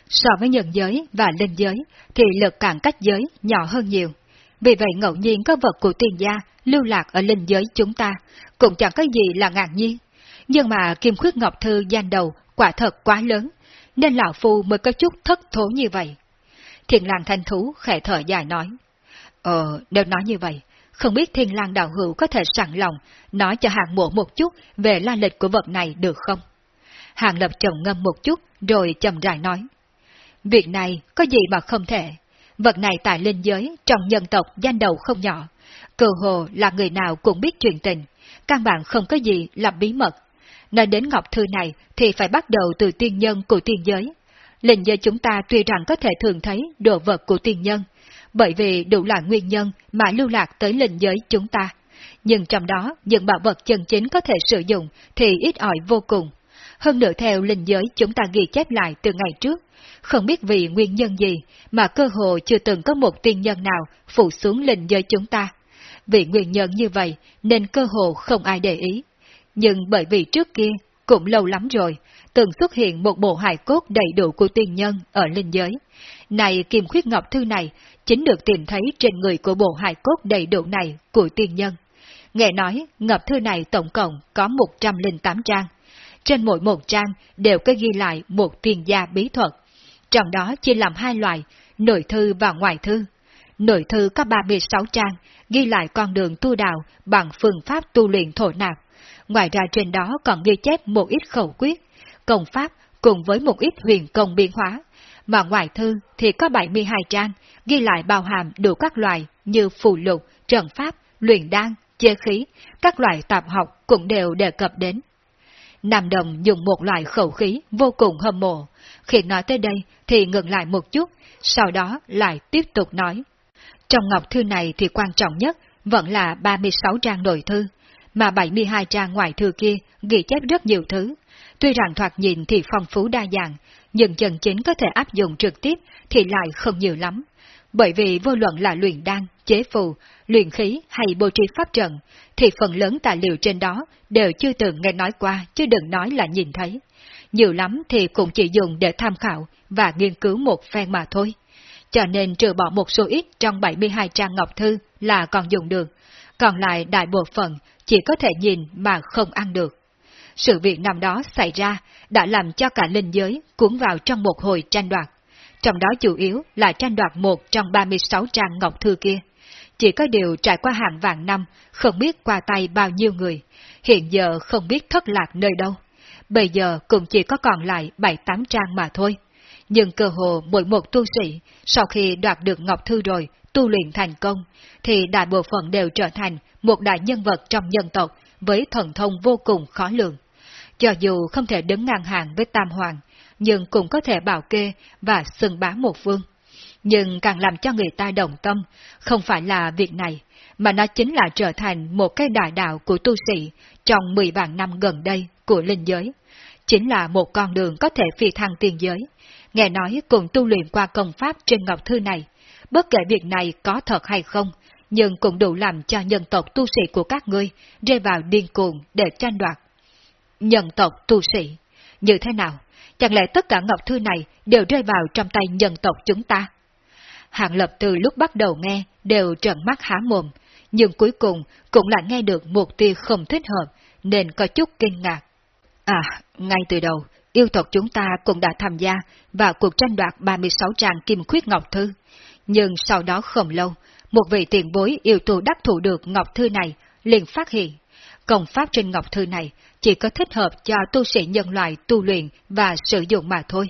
so với nhân giới và linh giới, thì lực cản cách giới nhỏ hơn nhiều. Vì vậy ngẫu nhiên có vật của tiền gia lưu lạc ở linh giới chúng ta, cũng chẳng có gì là ngạc nhiên. Nhưng mà Kim Khuyết Ngọc Thư gian đầu quả thật quá lớn, nên Lão Phu mới có chút thất thố như vậy. Thiền lang thanh thú khẽ thở dài nói. Ờ, nếu nói như vậy, không biết thiên lang đạo hữu có thể sẵn lòng nói cho hạng mộ một chút về la lịch của vật này được không? hạng lập trầm ngâm một chút rồi chậm rãi nói. Việc này có gì mà không thể. Vật này tại linh giới trong nhân tộc danh đầu không nhỏ. Cơ hồ là người nào cũng biết chuyện tình. Căn bản không có gì là bí mật. Nói đến ngọc thư này thì phải bắt đầu từ tiên nhân của tiên giới. Linh giới chúng ta tuy rằng có thể thường thấy đồ vật của tiên nhân, bởi vì đủ loại nguyên nhân mà lưu lạc tới linh giới chúng ta. Nhưng trong đó, những bảo vật chân chính có thể sử dụng thì ít ỏi vô cùng. Hơn nữa theo linh giới chúng ta ghi chép lại từ ngày trước, không biết vì nguyên nhân gì mà cơ hồ chưa từng có một tiên nhân nào phụ xuống linh giới chúng ta. Vì nguyên nhân như vậy nên cơ hồ không ai để ý. Nhưng bởi vì trước kia, cũng lâu lắm rồi, từng xuất hiện một bộ hài cốt đầy đủ của tiên nhân ở linh giới. Này Kim Khuyết Ngọc Thư này chính được tìm thấy trên người của bộ hài cốt đầy đủ này của tiên nhân. Nghe nói, Ngọc Thư này tổng cộng có 108 trang. Trên mỗi một trang đều có ghi lại một tiên gia bí thuật. Trong đó chia làm hai loại, nội thư và ngoại thư. Nội thư có 36 trang, ghi lại con đường tu đạo bằng phương pháp tu luyện thổ nạp. Ngoài ra trên đó còn ghi chép một ít khẩu quyết, công pháp cùng với một ít huyền công biến hóa, mà ngoài thư thì có 72 trang, ghi lại bao hàm đủ các loại như phù lục, trận pháp, luyện đan, chế khí, các loại tạp học cũng đều đề cập đến. Nam Đồng dùng một loại khẩu khí vô cùng hâm mộ, khi nói tới đây thì ngừng lại một chút, sau đó lại tiếp tục nói. Trong ngọc thư này thì quan trọng nhất vẫn là 36 trang nội thư, mà 72 trang ngoại thư kia ghi chép rất nhiều thứ. Tuy rằng thoạt nhìn thì phong phú đa dạng, nhưng chân chính có thể áp dụng trực tiếp thì lại không nhiều lắm. Bởi vì vô luận là luyện đan, chế phù, luyện khí hay bố trí pháp trận, thì phần lớn tài liệu trên đó đều chưa từng nghe nói qua chứ đừng nói là nhìn thấy. Nhiều lắm thì cũng chỉ dùng để tham khảo và nghiên cứu một phen mà thôi. Cho nên trừ bỏ một số ít trong 72 trang ngọc thư là còn dùng được, còn lại đại bộ phận chỉ có thể nhìn mà không ăn được. Sự việc năm đó xảy ra đã làm cho cả linh giới cuốn vào trong một hồi tranh đoạt. Trong đó chủ yếu là tranh đoạt một trong 36 trang ngọc thư kia. Chỉ có điều trải qua hàng vạn năm, không biết qua tay bao nhiêu người, hiện giờ không biết thất lạc nơi đâu. Bây giờ cũng chỉ có còn lại 7-8 trang mà thôi. Nhưng cơ hồ mỗi một tu sĩ, sau khi đoạt được ngọc thư rồi, tu luyện thành công, thì đại bộ phận đều trở thành một đại nhân vật trong dân tộc với thần thông vô cùng khó lường. Cho dù không thể đứng ngang hàng với Tam Hoàng, nhưng cũng có thể bảo kê và xưng bá một vương. Nhưng càng làm cho người ta đồng tâm, không phải là việc này, mà nó chính là trở thành một cái đại đạo của tu sĩ trong 10 vạn năm gần đây của linh giới. Chính là một con đường có thể phi thăng tiền giới. Nghe nói cùng tu luyện qua công pháp trên ngọc thư này. Bất kể việc này có thật hay không, nhưng cũng đủ làm cho nhân tộc tu sĩ của các ngươi rơi vào điên cuồng để tranh đoạt. Nhân tộc tu sĩ, như thế nào? Chẳng lẽ tất cả ngọc thư này đều rơi vào trong tay nhân tộc chúng ta? hạng lập từ lúc bắt đầu nghe đều trợn mắt há mồm, nhưng cuối cùng cũng lại nghe được một tia không thích hợp, nên có chút kinh ngạc. À, ngay từ đầu, yêu tộc chúng ta cũng đã tham gia vào cuộc tranh đoạt 36 trang kim khuyết ngọc thư. Nhưng sau đó không lâu, một vị tiền bối yêu tu đắc thủ được ngọc thư này liền phát hiện, công pháp trên ngọc thư này chỉ có thích hợp cho tu sĩ nhân loại tu luyện và sử dụng mà thôi.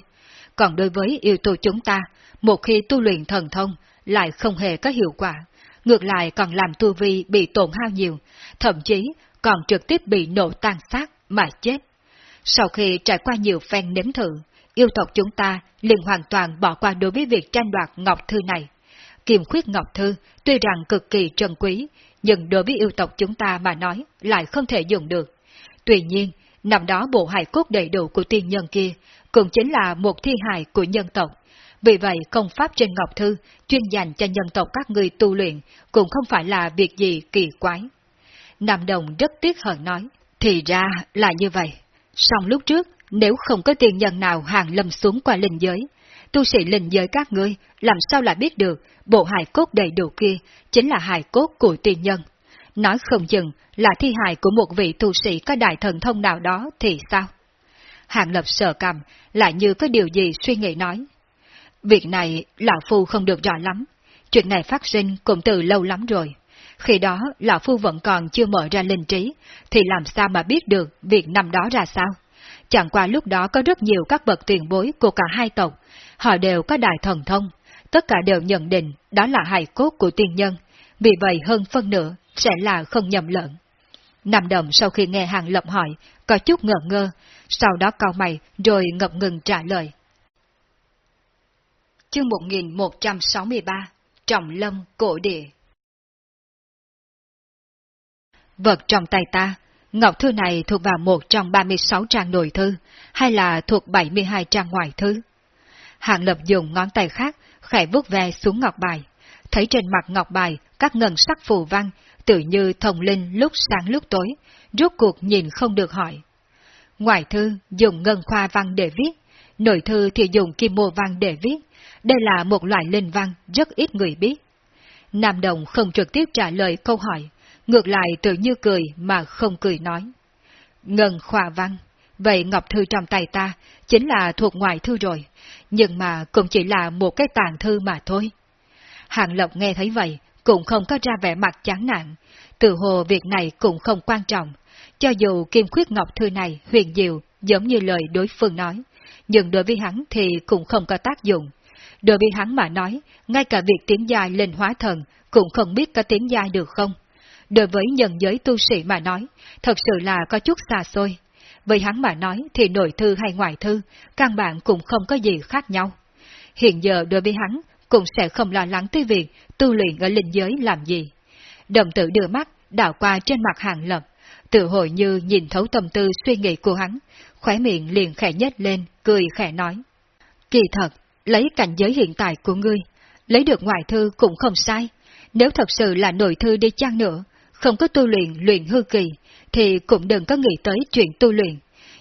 Còn đối với yêu tu chúng ta, một khi tu luyện thần thông lại không hề có hiệu quả, ngược lại còn làm tu vi bị tổn hao nhiều, thậm chí còn trực tiếp bị nổ tan xác mà chết. Sau khi trải qua nhiều phen nếm thử, yêu tộc chúng ta liền hoàn toàn bỏ qua đối với việc tranh đoạt ngọc thư này. Kiềm khuyết ngọc thư tuy rằng cực kỳ trân quý, nhưng đối với yêu tộc chúng ta mà nói lại không thể dùng được. Tuy nhiên, năm đó bộ hài cốt đầy đủ của tiên nhân kia cũng chính là một thi hài của nhân tộc. Vì vậy, công pháp trên Ngọc Thư chuyên dành cho nhân tộc các người tu luyện cũng không phải là việc gì kỳ quái. Nam Đồng rất tiếc hận nói, thì ra là như vậy. Song lúc trước, nếu không có tiền nhân nào hàng lâm xuống qua linh giới, tu sĩ linh giới các ngươi làm sao lại biết được bộ hài cốt đầy đủ kia chính là hài cốt của tiền nhân. Nói không chừng là thi hài của một vị tu sĩ có đại thần thông nào đó thì sao? Hàng Lập sợ cầm, lại như có điều gì suy nghĩ nói. Việc này Lão Phu không được rõ lắm, chuyện này phát sinh cũng từ lâu lắm rồi. Khi đó Lão Phu vẫn còn chưa mở ra linh trí, thì làm sao mà biết được việc năm đó ra sao? Chẳng qua lúc đó có rất nhiều các bậc tiền bối của cả hai tộc, họ đều có đại thần thông, tất cả đều nhận định đó là hài cốt của tiên nhân, vì vậy hơn phân nửa sẽ là không nhầm lẫn. Nam Đồng sau khi nghe Hàng Lập hỏi, có chút ngờ ngơ, sau đó cau mày rồi ngập ngừng trả lời. Chương 1163 Trọng Lâm Cổ Địa. Vật trong tay ta, Ngọc Thư này thuộc vào một trong 36 trang nội thư, hay là thuộc 72 trang ngoại thư? Hạng Lập dùng ngón tay khác, khẽ vuốt ve xuống ngọc bài, thấy trên mặt ngọc bài các ngân sắc phù văn, tự như thông linh lúc sáng lúc tối, rốt cuộc nhìn không được hỏi. Ngoại thư dùng ngân khoa văn để viết, nội thư thì dùng kim mô văn để viết, đây là một loại linh văn rất ít người biết. Nam Đồng không trực tiếp trả lời câu hỏi, ngược lại tự như cười mà không cười nói. Ngân khoa văn, vậy Ngọc Thư trong tay ta chính là thuộc ngoại thư rồi, nhưng mà cũng chỉ là một cái tàn thư mà thôi. Hàng Lộc nghe thấy vậy, cũng không có ra vẻ mặt chán nản, từ hồ việc này cũng không quan trọng, cho dù kim khuyết ngọc thư này huyền diệu giống như lời đối phương nói, nhưng đối với hắn thì cũng không có tác dụng. Đối với hắn mà nói, ngay cả việc tiến giai lên hóa thần cũng không biết có tiến giai được không. Đối với nhân giới tu sĩ mà nói, thật sự là có chút xa xôi. Với hắn mà nói thì nội thư hay ngoại thư, căn bản cũng không có gì khác nhau. Hiện giờ đối với hắn cũng sẽ không lo lắng tới việc tu luyện ở linh giới làm gì. Đồng tử đưa mắt, đảo qua trên mặt hàng lập, tự hồi như nhìn thấu tâm tư suy nghĩ của hắn, khóe miệng liền khẽ nhếch lên, cười khẽ nói. Kỳ thật, lấy cảnh giới hiện tại của ngươi, lấy được ngoại thư cũng không sai. Nếu thật sự là nội thư đi chăng nữa, không có tu luyện luyện hư kỳ, thì cũng đừng có nghĩ tới chuyện tu luyện.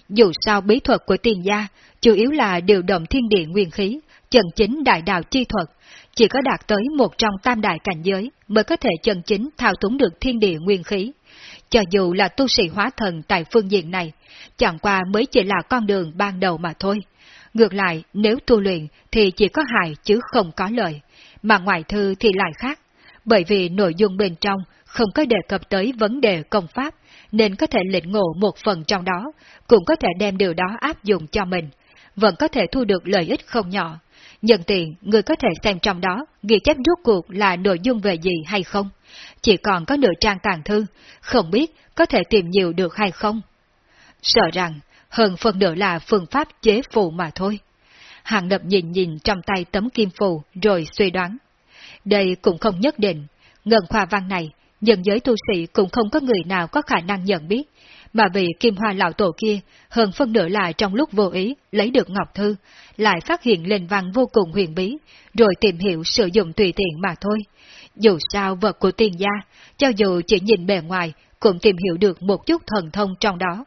Dù sao bí thuật của tiền gia, chủ yếu là điều động thiên địa nguyên khí, chân chính đại đạo chi thuật, chỉ có đạt tới một trong tam đại cảnh giới mới có thể chân chính thao túng được thiên địa nguyên khí. Cho dù là tu sĩ hóa thần tại phương diện này, chẳng qua mới chỉ là con đường ban đầu mà thôi. Ngược lại, nếu tu luyện thì chỉ có hại chứ không có lợi, mà ngoại thư thì lại khác, bởi vì nội dung bên trong không có đề cập tới vấn đề công pháp, nên có thể lĩnh ngộ một phần trong đó, cũng có thể đem điều đó áp dụng cho mình, vẫn có thể thu được lợi ích không nhỏ. Nhân tiện, người có thể xem trong đó ghi chép rốt cuộc là nội dung về gì hay không. Chỉ còn có nửa trang tàn thư, không biết có thể tìm nhiều được hay không. Sợ rằng, hơn phần nửa là phương pháp chế phù mà thôi. Hàng lập nhìn nhìn trong tay tấm kim phù rồi suy đoán. Đây cũng không nhất định, ngân khoa văn này, nhân giới tu sĩ cũng không có người nào có khả năng nhận biết, mà vì kim hoa lão tổ kia, hơn phân nửa là trong lúc vô ý lấy được ngọc thư, lại phát hiện lên văn vô cùng huyền bí, rồi tìm hiểu sử dụng tùy tiện mà thôi. Dù sao vật của tiên gia, cho dù chỉ nhìn bề ngoài, cũng tìm hiểu được một chút thần thông trong đó.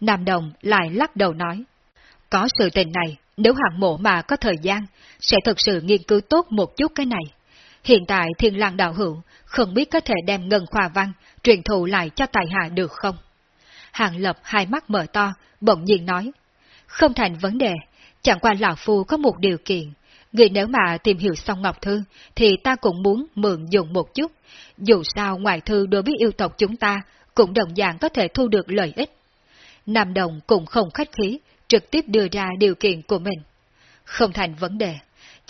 Nam Đồng lại lắc đầu nói, có sự tình này, nếu hạng mộ mà có thời gian, sẽ thực sự nghiên cứu tốt một chút cái này. Hiện tại thiên lang đạo hữu, không biết có thể đem ngân khoa văn, truyền thụ lại cho tài hạ được không? Hàng Lập hai mắt mở to, bỗng nhiên nói. Không thành vấn đề, chẳng qua Lão Phu có một điều kiện. Người nếu mà tìm hiểu xong Ngọc Thư, thì ta cũng muốn mượn dùng một chút. Dù sao ngoại thư đối với yêu tộc chúng ta, cũng đồng dạng có thể thu được lợi ích. Nam Đồng cũng không khách khí, trực tiếp đưa ra điều kiện của mình. Không thành vấn đề.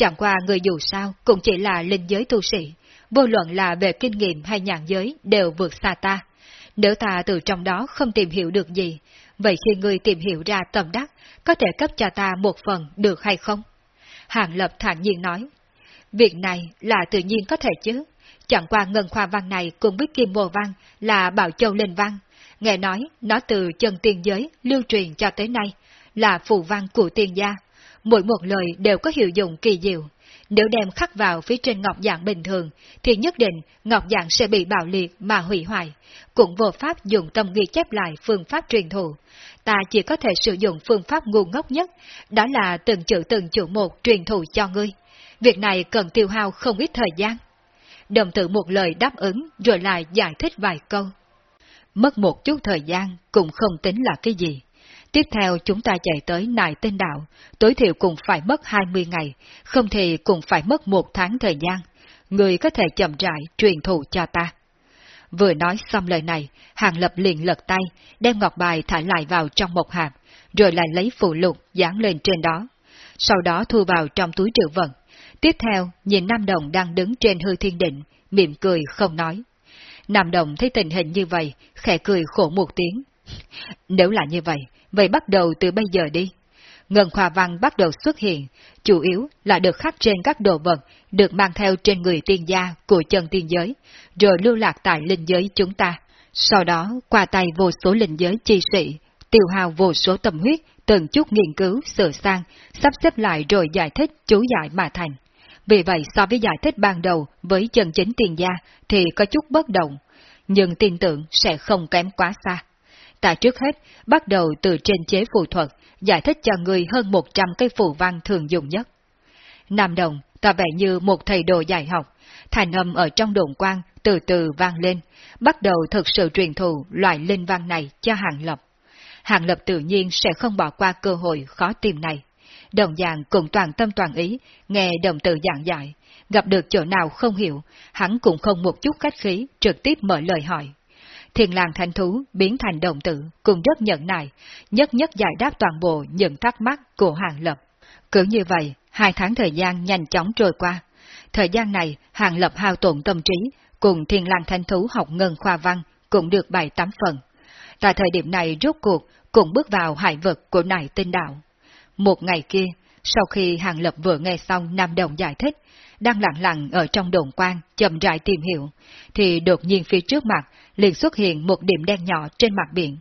Chẳng qua người dù sao cũng chỉ là linh giới tu sĩ, vô luận là về kinh nghiệm hay nhàn giới đều vượt xa ta. Nếu ta từ trong đó không tìm hiểu được gì, vậy khi ngươi tìm hiểu ra tầm đắc, có thể cấp cho ta một phần được hay không? Hàng Lập thản nhiên nói, việc này là tự nhiên có thể chứ, chẳng qua ngân khoa văn này cùng với kim mô văn là bảo châu linh văn, nghe nói nó từ chân tiên giới lưu truyền cho tới nay, là phù văn của tiên gia, mỗi một lời đều có hiệu dụng kỳ diệu, nếu đem khắc vào phía trên ngọc dạng bình thường, thì nhất định ngọc dạng sẽ bị bạo liệt mà hủy hoại, cũng vô pháp dùng tâm ghi chép lại phương pháp truyền thụ. Ta chỉ có thể sử dụng phương pháp ngu ngốc nhất, đó là từng chữ từng chữ một truyền thụ cho ngươi. Việc này cần tiêu hao không ít thời gian. Đồng tử một lời đáp ứng rồi lại giải thích vài câu. Mất một chút thời gian cũng không tính là cái gì. Tiếp theo chúng ta chạy tới nại tên đạo, tối thiểu cũng phải mất 20 ngày, không thì cũng phải mất một tháng thời gian. Người có thể chậm rãi truyền thụ cho ta. Vừa nói xong lời này, Hàng Lập liền lật tay, đem ngọc bài thả lại vào trong một hạt, rồi lại lấy phụ lục dán lên trên đó. Sau đó thu vào trong túi trữ vận. Tiếp theo, nhìn Nam Đồng đang đứng trên hư thiên định, mỉm cười không nói. Nam Đồng thấy tình hình như vậy, khẽ cười khổ một tiếng. Nếu là như vậy, vậy bắt đầu từ bây giờ đi. Ngân khoa văn bắt đầu xuất hiện, chủ yếu là được khắc trên các đồ vật, được mang theo trên người tiên gia của chân tiên giới, rồi lưu lạc tại linh giới chúng ta. Sau đó, qua tay vô số linh giới chi sĩ, tiêu hào vô số tâm huyết, từng chút nghiên cứu, sửa sang, sắp xếp lại rồi giải thích, chú giải mà thành. Vì vậy so với giải thích ban đầu với chân chính tiền gia thì có chút bất động, nhưng tin tưởng sẽ không kém quá xa. Ta trước hết, bắt đầu từ trên chế phù thuật, giải thích cho người hơn 100 cái phù văn thường dùng nhất. Nam Đồng, ta vẻ như một thầy đồ dạy học, thành âm ở trong đồn quang từ từ vang lên, bắt đầu thực sự truyền thụ loại linh văn này cho Hàng Lập. Hàng Lập tự nhiên sẽ không bỏ qua cơ hội khó tìm này. Đồng dạng cùng toàn tâm toàn ý, nghe đồng tự giảng dạy, gặp được chỗ nào không hiểu, hắn cũng không một chút khách khí, trực tiếp mở lời hỏi. Thiền làng thanh thú biến thành đồng tử, cùng rất nhận nại, nhất nhất giải đáp toàn bộ những thắc mắc của Hàng Lập. Cứ như vậy, hai tháng thời gian nhanh chóng trôi qua. Thời gian này, Hàng Lập hao tổn tâm trí, cùng thiên lang thanh thú học ngân khoa văn, cũng được bài tám phần. Tại thời điểm này rốt cuộc, cũng bước vào hải vực của nải tinh đạo. Một ngày kia, sau khi Hàng Lập vừa nghe xong Nam Đồng giải thích, đang lặng lặng ở trong đồn quan chậm rãi tìm hiểu, thì đột nhiên phía trước mặt liền xuất hiện một điểm đen nhỏ trên mặt biển.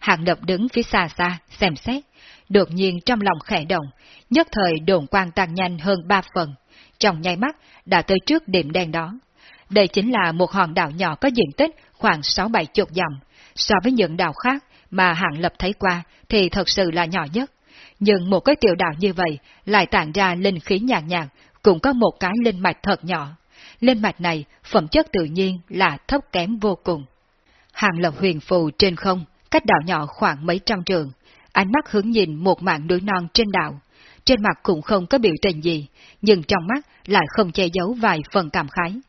Hàng Lập đứng phía xa xa, xem xét, đột nhiên trong lòng khẽ động, nhất thời đồn quan tăng nhanh hơn ba phần, trong nháy mắt đã tới trước điểm đen đó. Đây chính là một hòn đảo nhỏ có diện tích khoảng 6-7 chục dặm, so với những đảo khác mà Hạng Lập thấy qua thì thật sự là nhỏ nhất. Nhưng một cái tiểu đảo như vậy lại tản ra linh khí nhàn nhạt, cũng có một cái linh mạch thật nhỏ. Linh mạch này, phẩm chất tự nhiên là thấp kém vô cùng. Hàng Lập huyền phù trên không, cách đảo nhỏ khoảng mấy trăm trường, ánh mắt hướng nhìn một mạng núi non trên đảo. Trên mặt cũng không có biểu tình gì, nhưng trong mắt lại không che giấu vài phần cảm khái.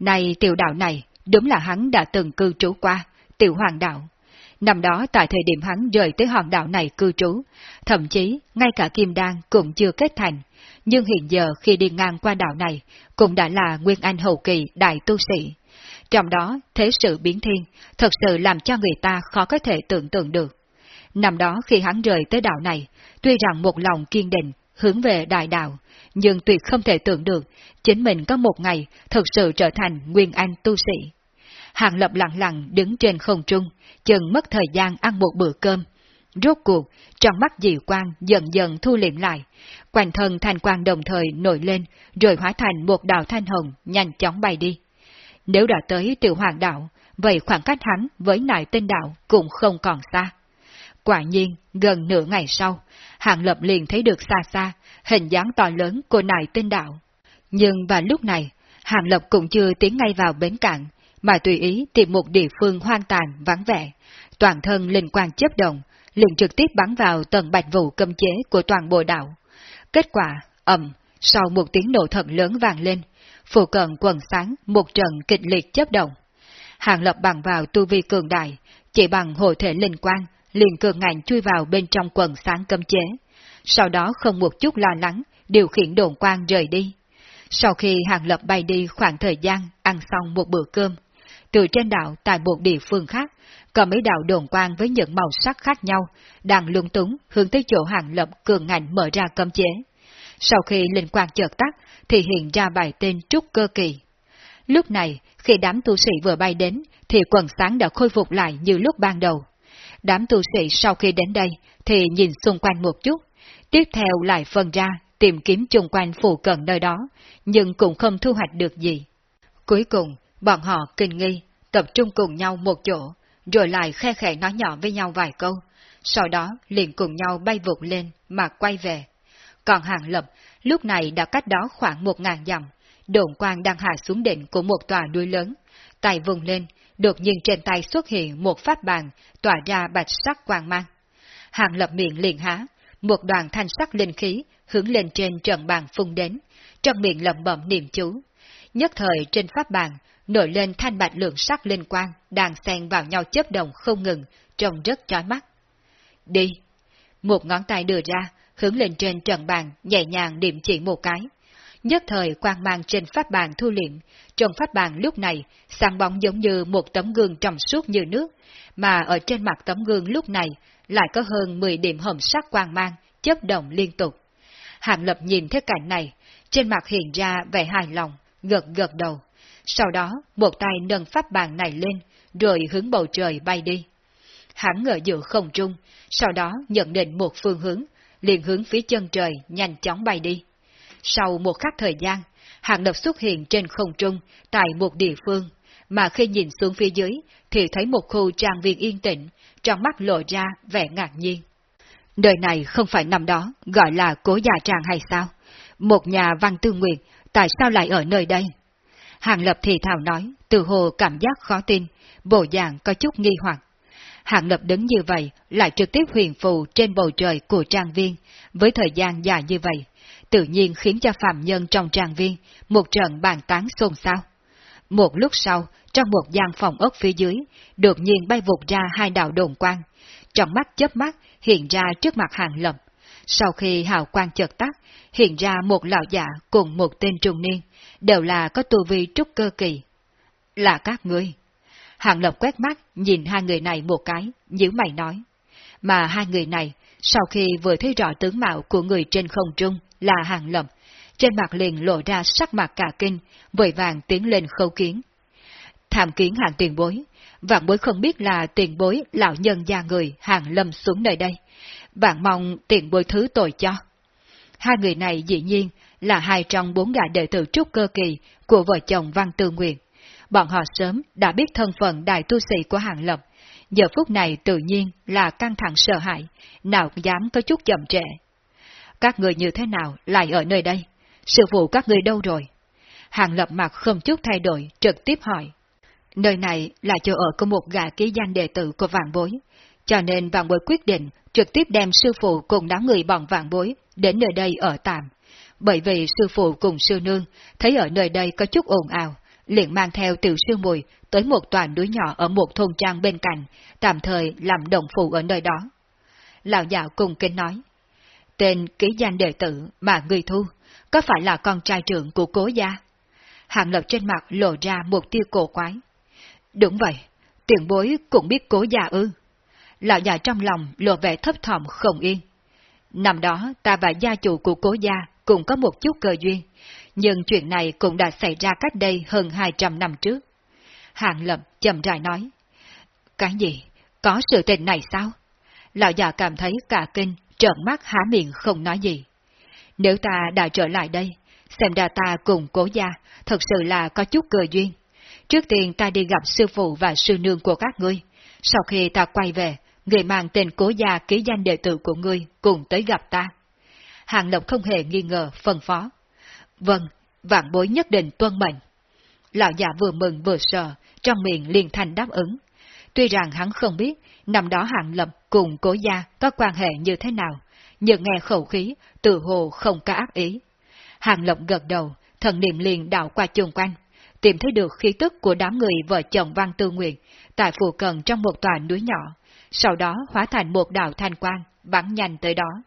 Này tiểu đảo này, đúng là hắn đã từng cư trú qua, tiểu hoàng đạo. Năm đó tại thời điểm hắn rời tới hòn đảo này cư trú, thậm chí ngay cả Kim Đan cũng chưa kết thành, nhưng hiện giờ khi đi ngang qua đảo này, cũng đã là Nguyên Anh hậu kỳ đại tu sĩ. Trong đó, thế sự biến thiên, thật sự làm cho người ta khó có thể tưởng tượng được. Năm đó khi hắn rời tới đảo này, tuy rằng một lòng kiên định, hướng về đại đạo, nhưng tuyệt không thể tưởng được, chính mình có một ngày thật sự trở thành Nguyên Anh tu sĩ. Hàng Lập lặng lặng đứng trên không trung, chừng mất thời gian ăn một bữa cơm. Rốt cuộc, trong mắt dị quang dần dần thu liệm lại, quanh thân thanh quang đồng thời nổi lên, rồi hóa thành một đạo thanh hồng nhanh chóng bay đi. Nếu đã tới tiểu hoàng đạo, vậy khoảng cách hắn với nại tinh đạo cũng không còn xa. Quả nhiên, gần nửa ngày sau, Hàng Lập liền thấy được xa xa, hình dáng to lớn của nại tinh đạo. Nhưng vào lúc này, Hàng Lập cũng chưa tiến ngay vào bến cạn, mà tùy ý tìm một địa phương hoang tàn, vắng vẻ, toàn thân linh quang chấp động, liền trực tiếp bắn vào tầng bạch vụ cấm chế của toàn bộ đảo. Kết quả, ầm, sau một tiếng nổ thật lớn vang lên, phụ cận quần sáng một trận kịch liệt chấp động. Hàng lập bằng vào tu vi cường đại, chỉ bằng hộ thể linh quang, liền cường ngạnh chui vào bên trong quần sáng cấm chế. Sau đó không một chút lo lắng, điều khiển đồn quang rời đi. Sau khi hàng lập bay đi khoảng thời gian ăn xong một bữa cơm, từ trên đảo tại một địa phương khác, có mấy đạo đồn quang với những màu sắc khác nhau, đang lung túng hướng tới chỗ hàng lập cường ngạnh mở ra cấm chế. Sau khi linh quang chợt tắt, thì hiện ra bài tên Trúc Cơ Kỳ. Lúc này, khi đám tu sĩ vừa bay đến, thì quần sáng đã khôi phục lại như lúc ban đầu. Đám tu sĩ sau khi đến đây, thì nhìn xung quanh một chút, tiếp theo lại phân ra, tìm kiếm chung quanh phụ cận nơi đó, nhưng cũng không thu hoạch được gì. Cuối cùng, bọn họ kinh nghi, tập trung cùng nhau một chỗ, rồi lại khe khẽ nói nhỏ với nhau vài câu, sau đó liền cùng nhau bay vụt lên mà quay về. Còn Hàng Lập lúc này đã cách đó khoảng một ngàn dặm, đồn quang đang hạ xuống đỉnh của một tòa núi lớn, tay vùng lên, đột nhiên trên tay xuất hiện một pháp bàn tỏa ra bạch sắc quang mang. Hàng Lập miệng liền há, một đoàn thanh sắc linh khí hướng lên trên trận bàn phun đến, trong miệng lẩm bẩm niệm chú. Nhất thời trên pháp bàn nổi lên thanh bạch lượng sắc linh quang đang xen vào nhau chớp đồng không ngừng, trông rất chói mắt. Đi! Một ngón tay đưa ra, hướng lên trên trận bàn, nhẹ nhàng điểm chỉ một cái. Nhất thời quang mang trên pháp bàn thu liệm, trong pháp bàn lúc này, sáng bóng giống như một tấm gương trong suốt như nước, mà ở trên mặt tấm gương lúc này lại có hơn 10 điểm hồng sắc quang mang, chấp động liên tục. Hạng lập nhìn thấy cảnh này, trên mặt hiện ra vẻ hài lòng, gật gật đầu. Sau đó, một tay nâng pháp bàn này lên, rồi hướng bầu trời bay đi. Hắn ngỡ giữa không trung, sau đó nhận định một phương hướng, liền hướng phía chân trời nhanh chóng bay đi. Sau một khắc thời gian, hạng lập xuất hiện trên không trung, tại một địa phương, mà khi nhìn xuống phía dưới, thì thấy một khu trang viên yên tĩnh, trong mắt lộ ra vẻ ngạc nhiên. Đời này không phải năm đó, gọi là cố già trang hay sao? Một nhà văn tư nguyện, tại sao lại ở nơi đây? Hàng Lập thì thào nói, từ hồ cảm giác khó tin, bộ dạng có chút nghi hoặc. Hàng Lập đứng như vậy, lại trực tiếp huyền phù trên bầu trời của trang viên, với thời gian dài như vậy, tự nhiên khiến cho phạm nhân trong trang viên một trận bàn tán xôn xao. Một lúc sau, trong một gian phòng ốc phía dưới, đột nhiên bay vụt ra hai đạo đồn quang, trong mắt chớp mắt hiện ra trước mặt Hàng Lập. Sau khi hào quang chợt tắt, hiện ra một lão giả cùng một tên trung niên, đều là có tu vi trúc cơ kỳ. Là các ngươi. Hàng Lập quét mắt, nhìn hai người này một cái, nhíu mày nói. Mà hai người này, sau khi vừa thấy rõ tướng mạo của người trên không trung là Hàng Lập, trên mặt liền lộ ra sắc mặt cả kinh, vội vàng tiến lên khâu kiến. Tham kiến hàng tiền bối, vạn bối không biết là tiền bối lão nhân gia người hàng lâm xuống nơi đây. Vạn mong tiền bồi thứ tội cho. Hai người này dĩ nhiên là hai trong bốn gã đệ tử trúc cơ kỳ của vợ chồng Văn Tư Nguyện. Bọn họ sớm đã biết thân phận đại tu sĩ của Hàng Lập, giờ phút này tự nhiên là căng thẳng sợ hãi, nào dám có chút chậm trễ. Các người như thế nào lại ở nơi đây? Sư phụ các người đâu rồi? Hàng Lập mặt không chút thay đổi, trực tiếp hỏi. Nơi này là chỗ ở của một gã ký danh đệ tử của vạn bối, cho nên vạn bối quyết định trực tiếp đem sư phụ cùng đám người bọn vạn bối đến nơi đây ở tạm. Bởi vì sư phụ cùng sư nương thấy ở nơi đây có chút ồn ào, liền mang theo tiểu sư mùi tới một toàn núi nhỏ ở một thôn trang bên cạnh, tạm thời làm động phụ ở nơi đó. Lão già cùng kinh nói, tên ký danh đệ tử mà người thu, có phải là con trai trưởng của cố gia? Hàng lập trên mặt lộ ra một tia cổ quái. Đúng vậy, tiền bối cũng biết cố gia ư. Lão già trong lòng lộ vẻ thấp thỏm không yên. Năm đó ta và gia chủ của cố gia cũng có một chút cơ duyên, nhưng chuyện này cũng đã xảy ra cách đây hơn 200 năm trước. Hàng Lập chậm rãi nói. Cái gì? Có sự tình này sao? Lão già cảm thấy cả kinh, trợn mắt há miệng không nói gì. Nếu ta đã trở lại đây, xem ra ta cùng cố gia, thật sự là có chút cơ duyên. Trước tiên ta đi gặp sư phụ và sư nương của các ngươi. Sau khi ta quay về, người mang tên cố gia ký danh đệ tử của ngươi cùng tới gặp ta. Hàng Lộc không hề nghi ngờ, phân phó. Vâng, vạn bối nhất định tuân mệnh. Lão già vừa mừng vừa sợ, trong miệng liền thành đáp ứng. Tuy rằng hắn không biết, năm đó Hàng Lập cùng cố gia có quan hệ như thế nào, nhưng nghe khẩu khí, tự hồ không có ác ý. Hàng Lập gật đầu, thần niệm liền đảo qua chung quanh, tìm thấy được khí tức của đám người vợ chồng Văn Tư Nguyện tại phù cận trong một tòa núi nhỏ, sau đó hóa thành một đạo thanh quang, bắn nhanh tới đó.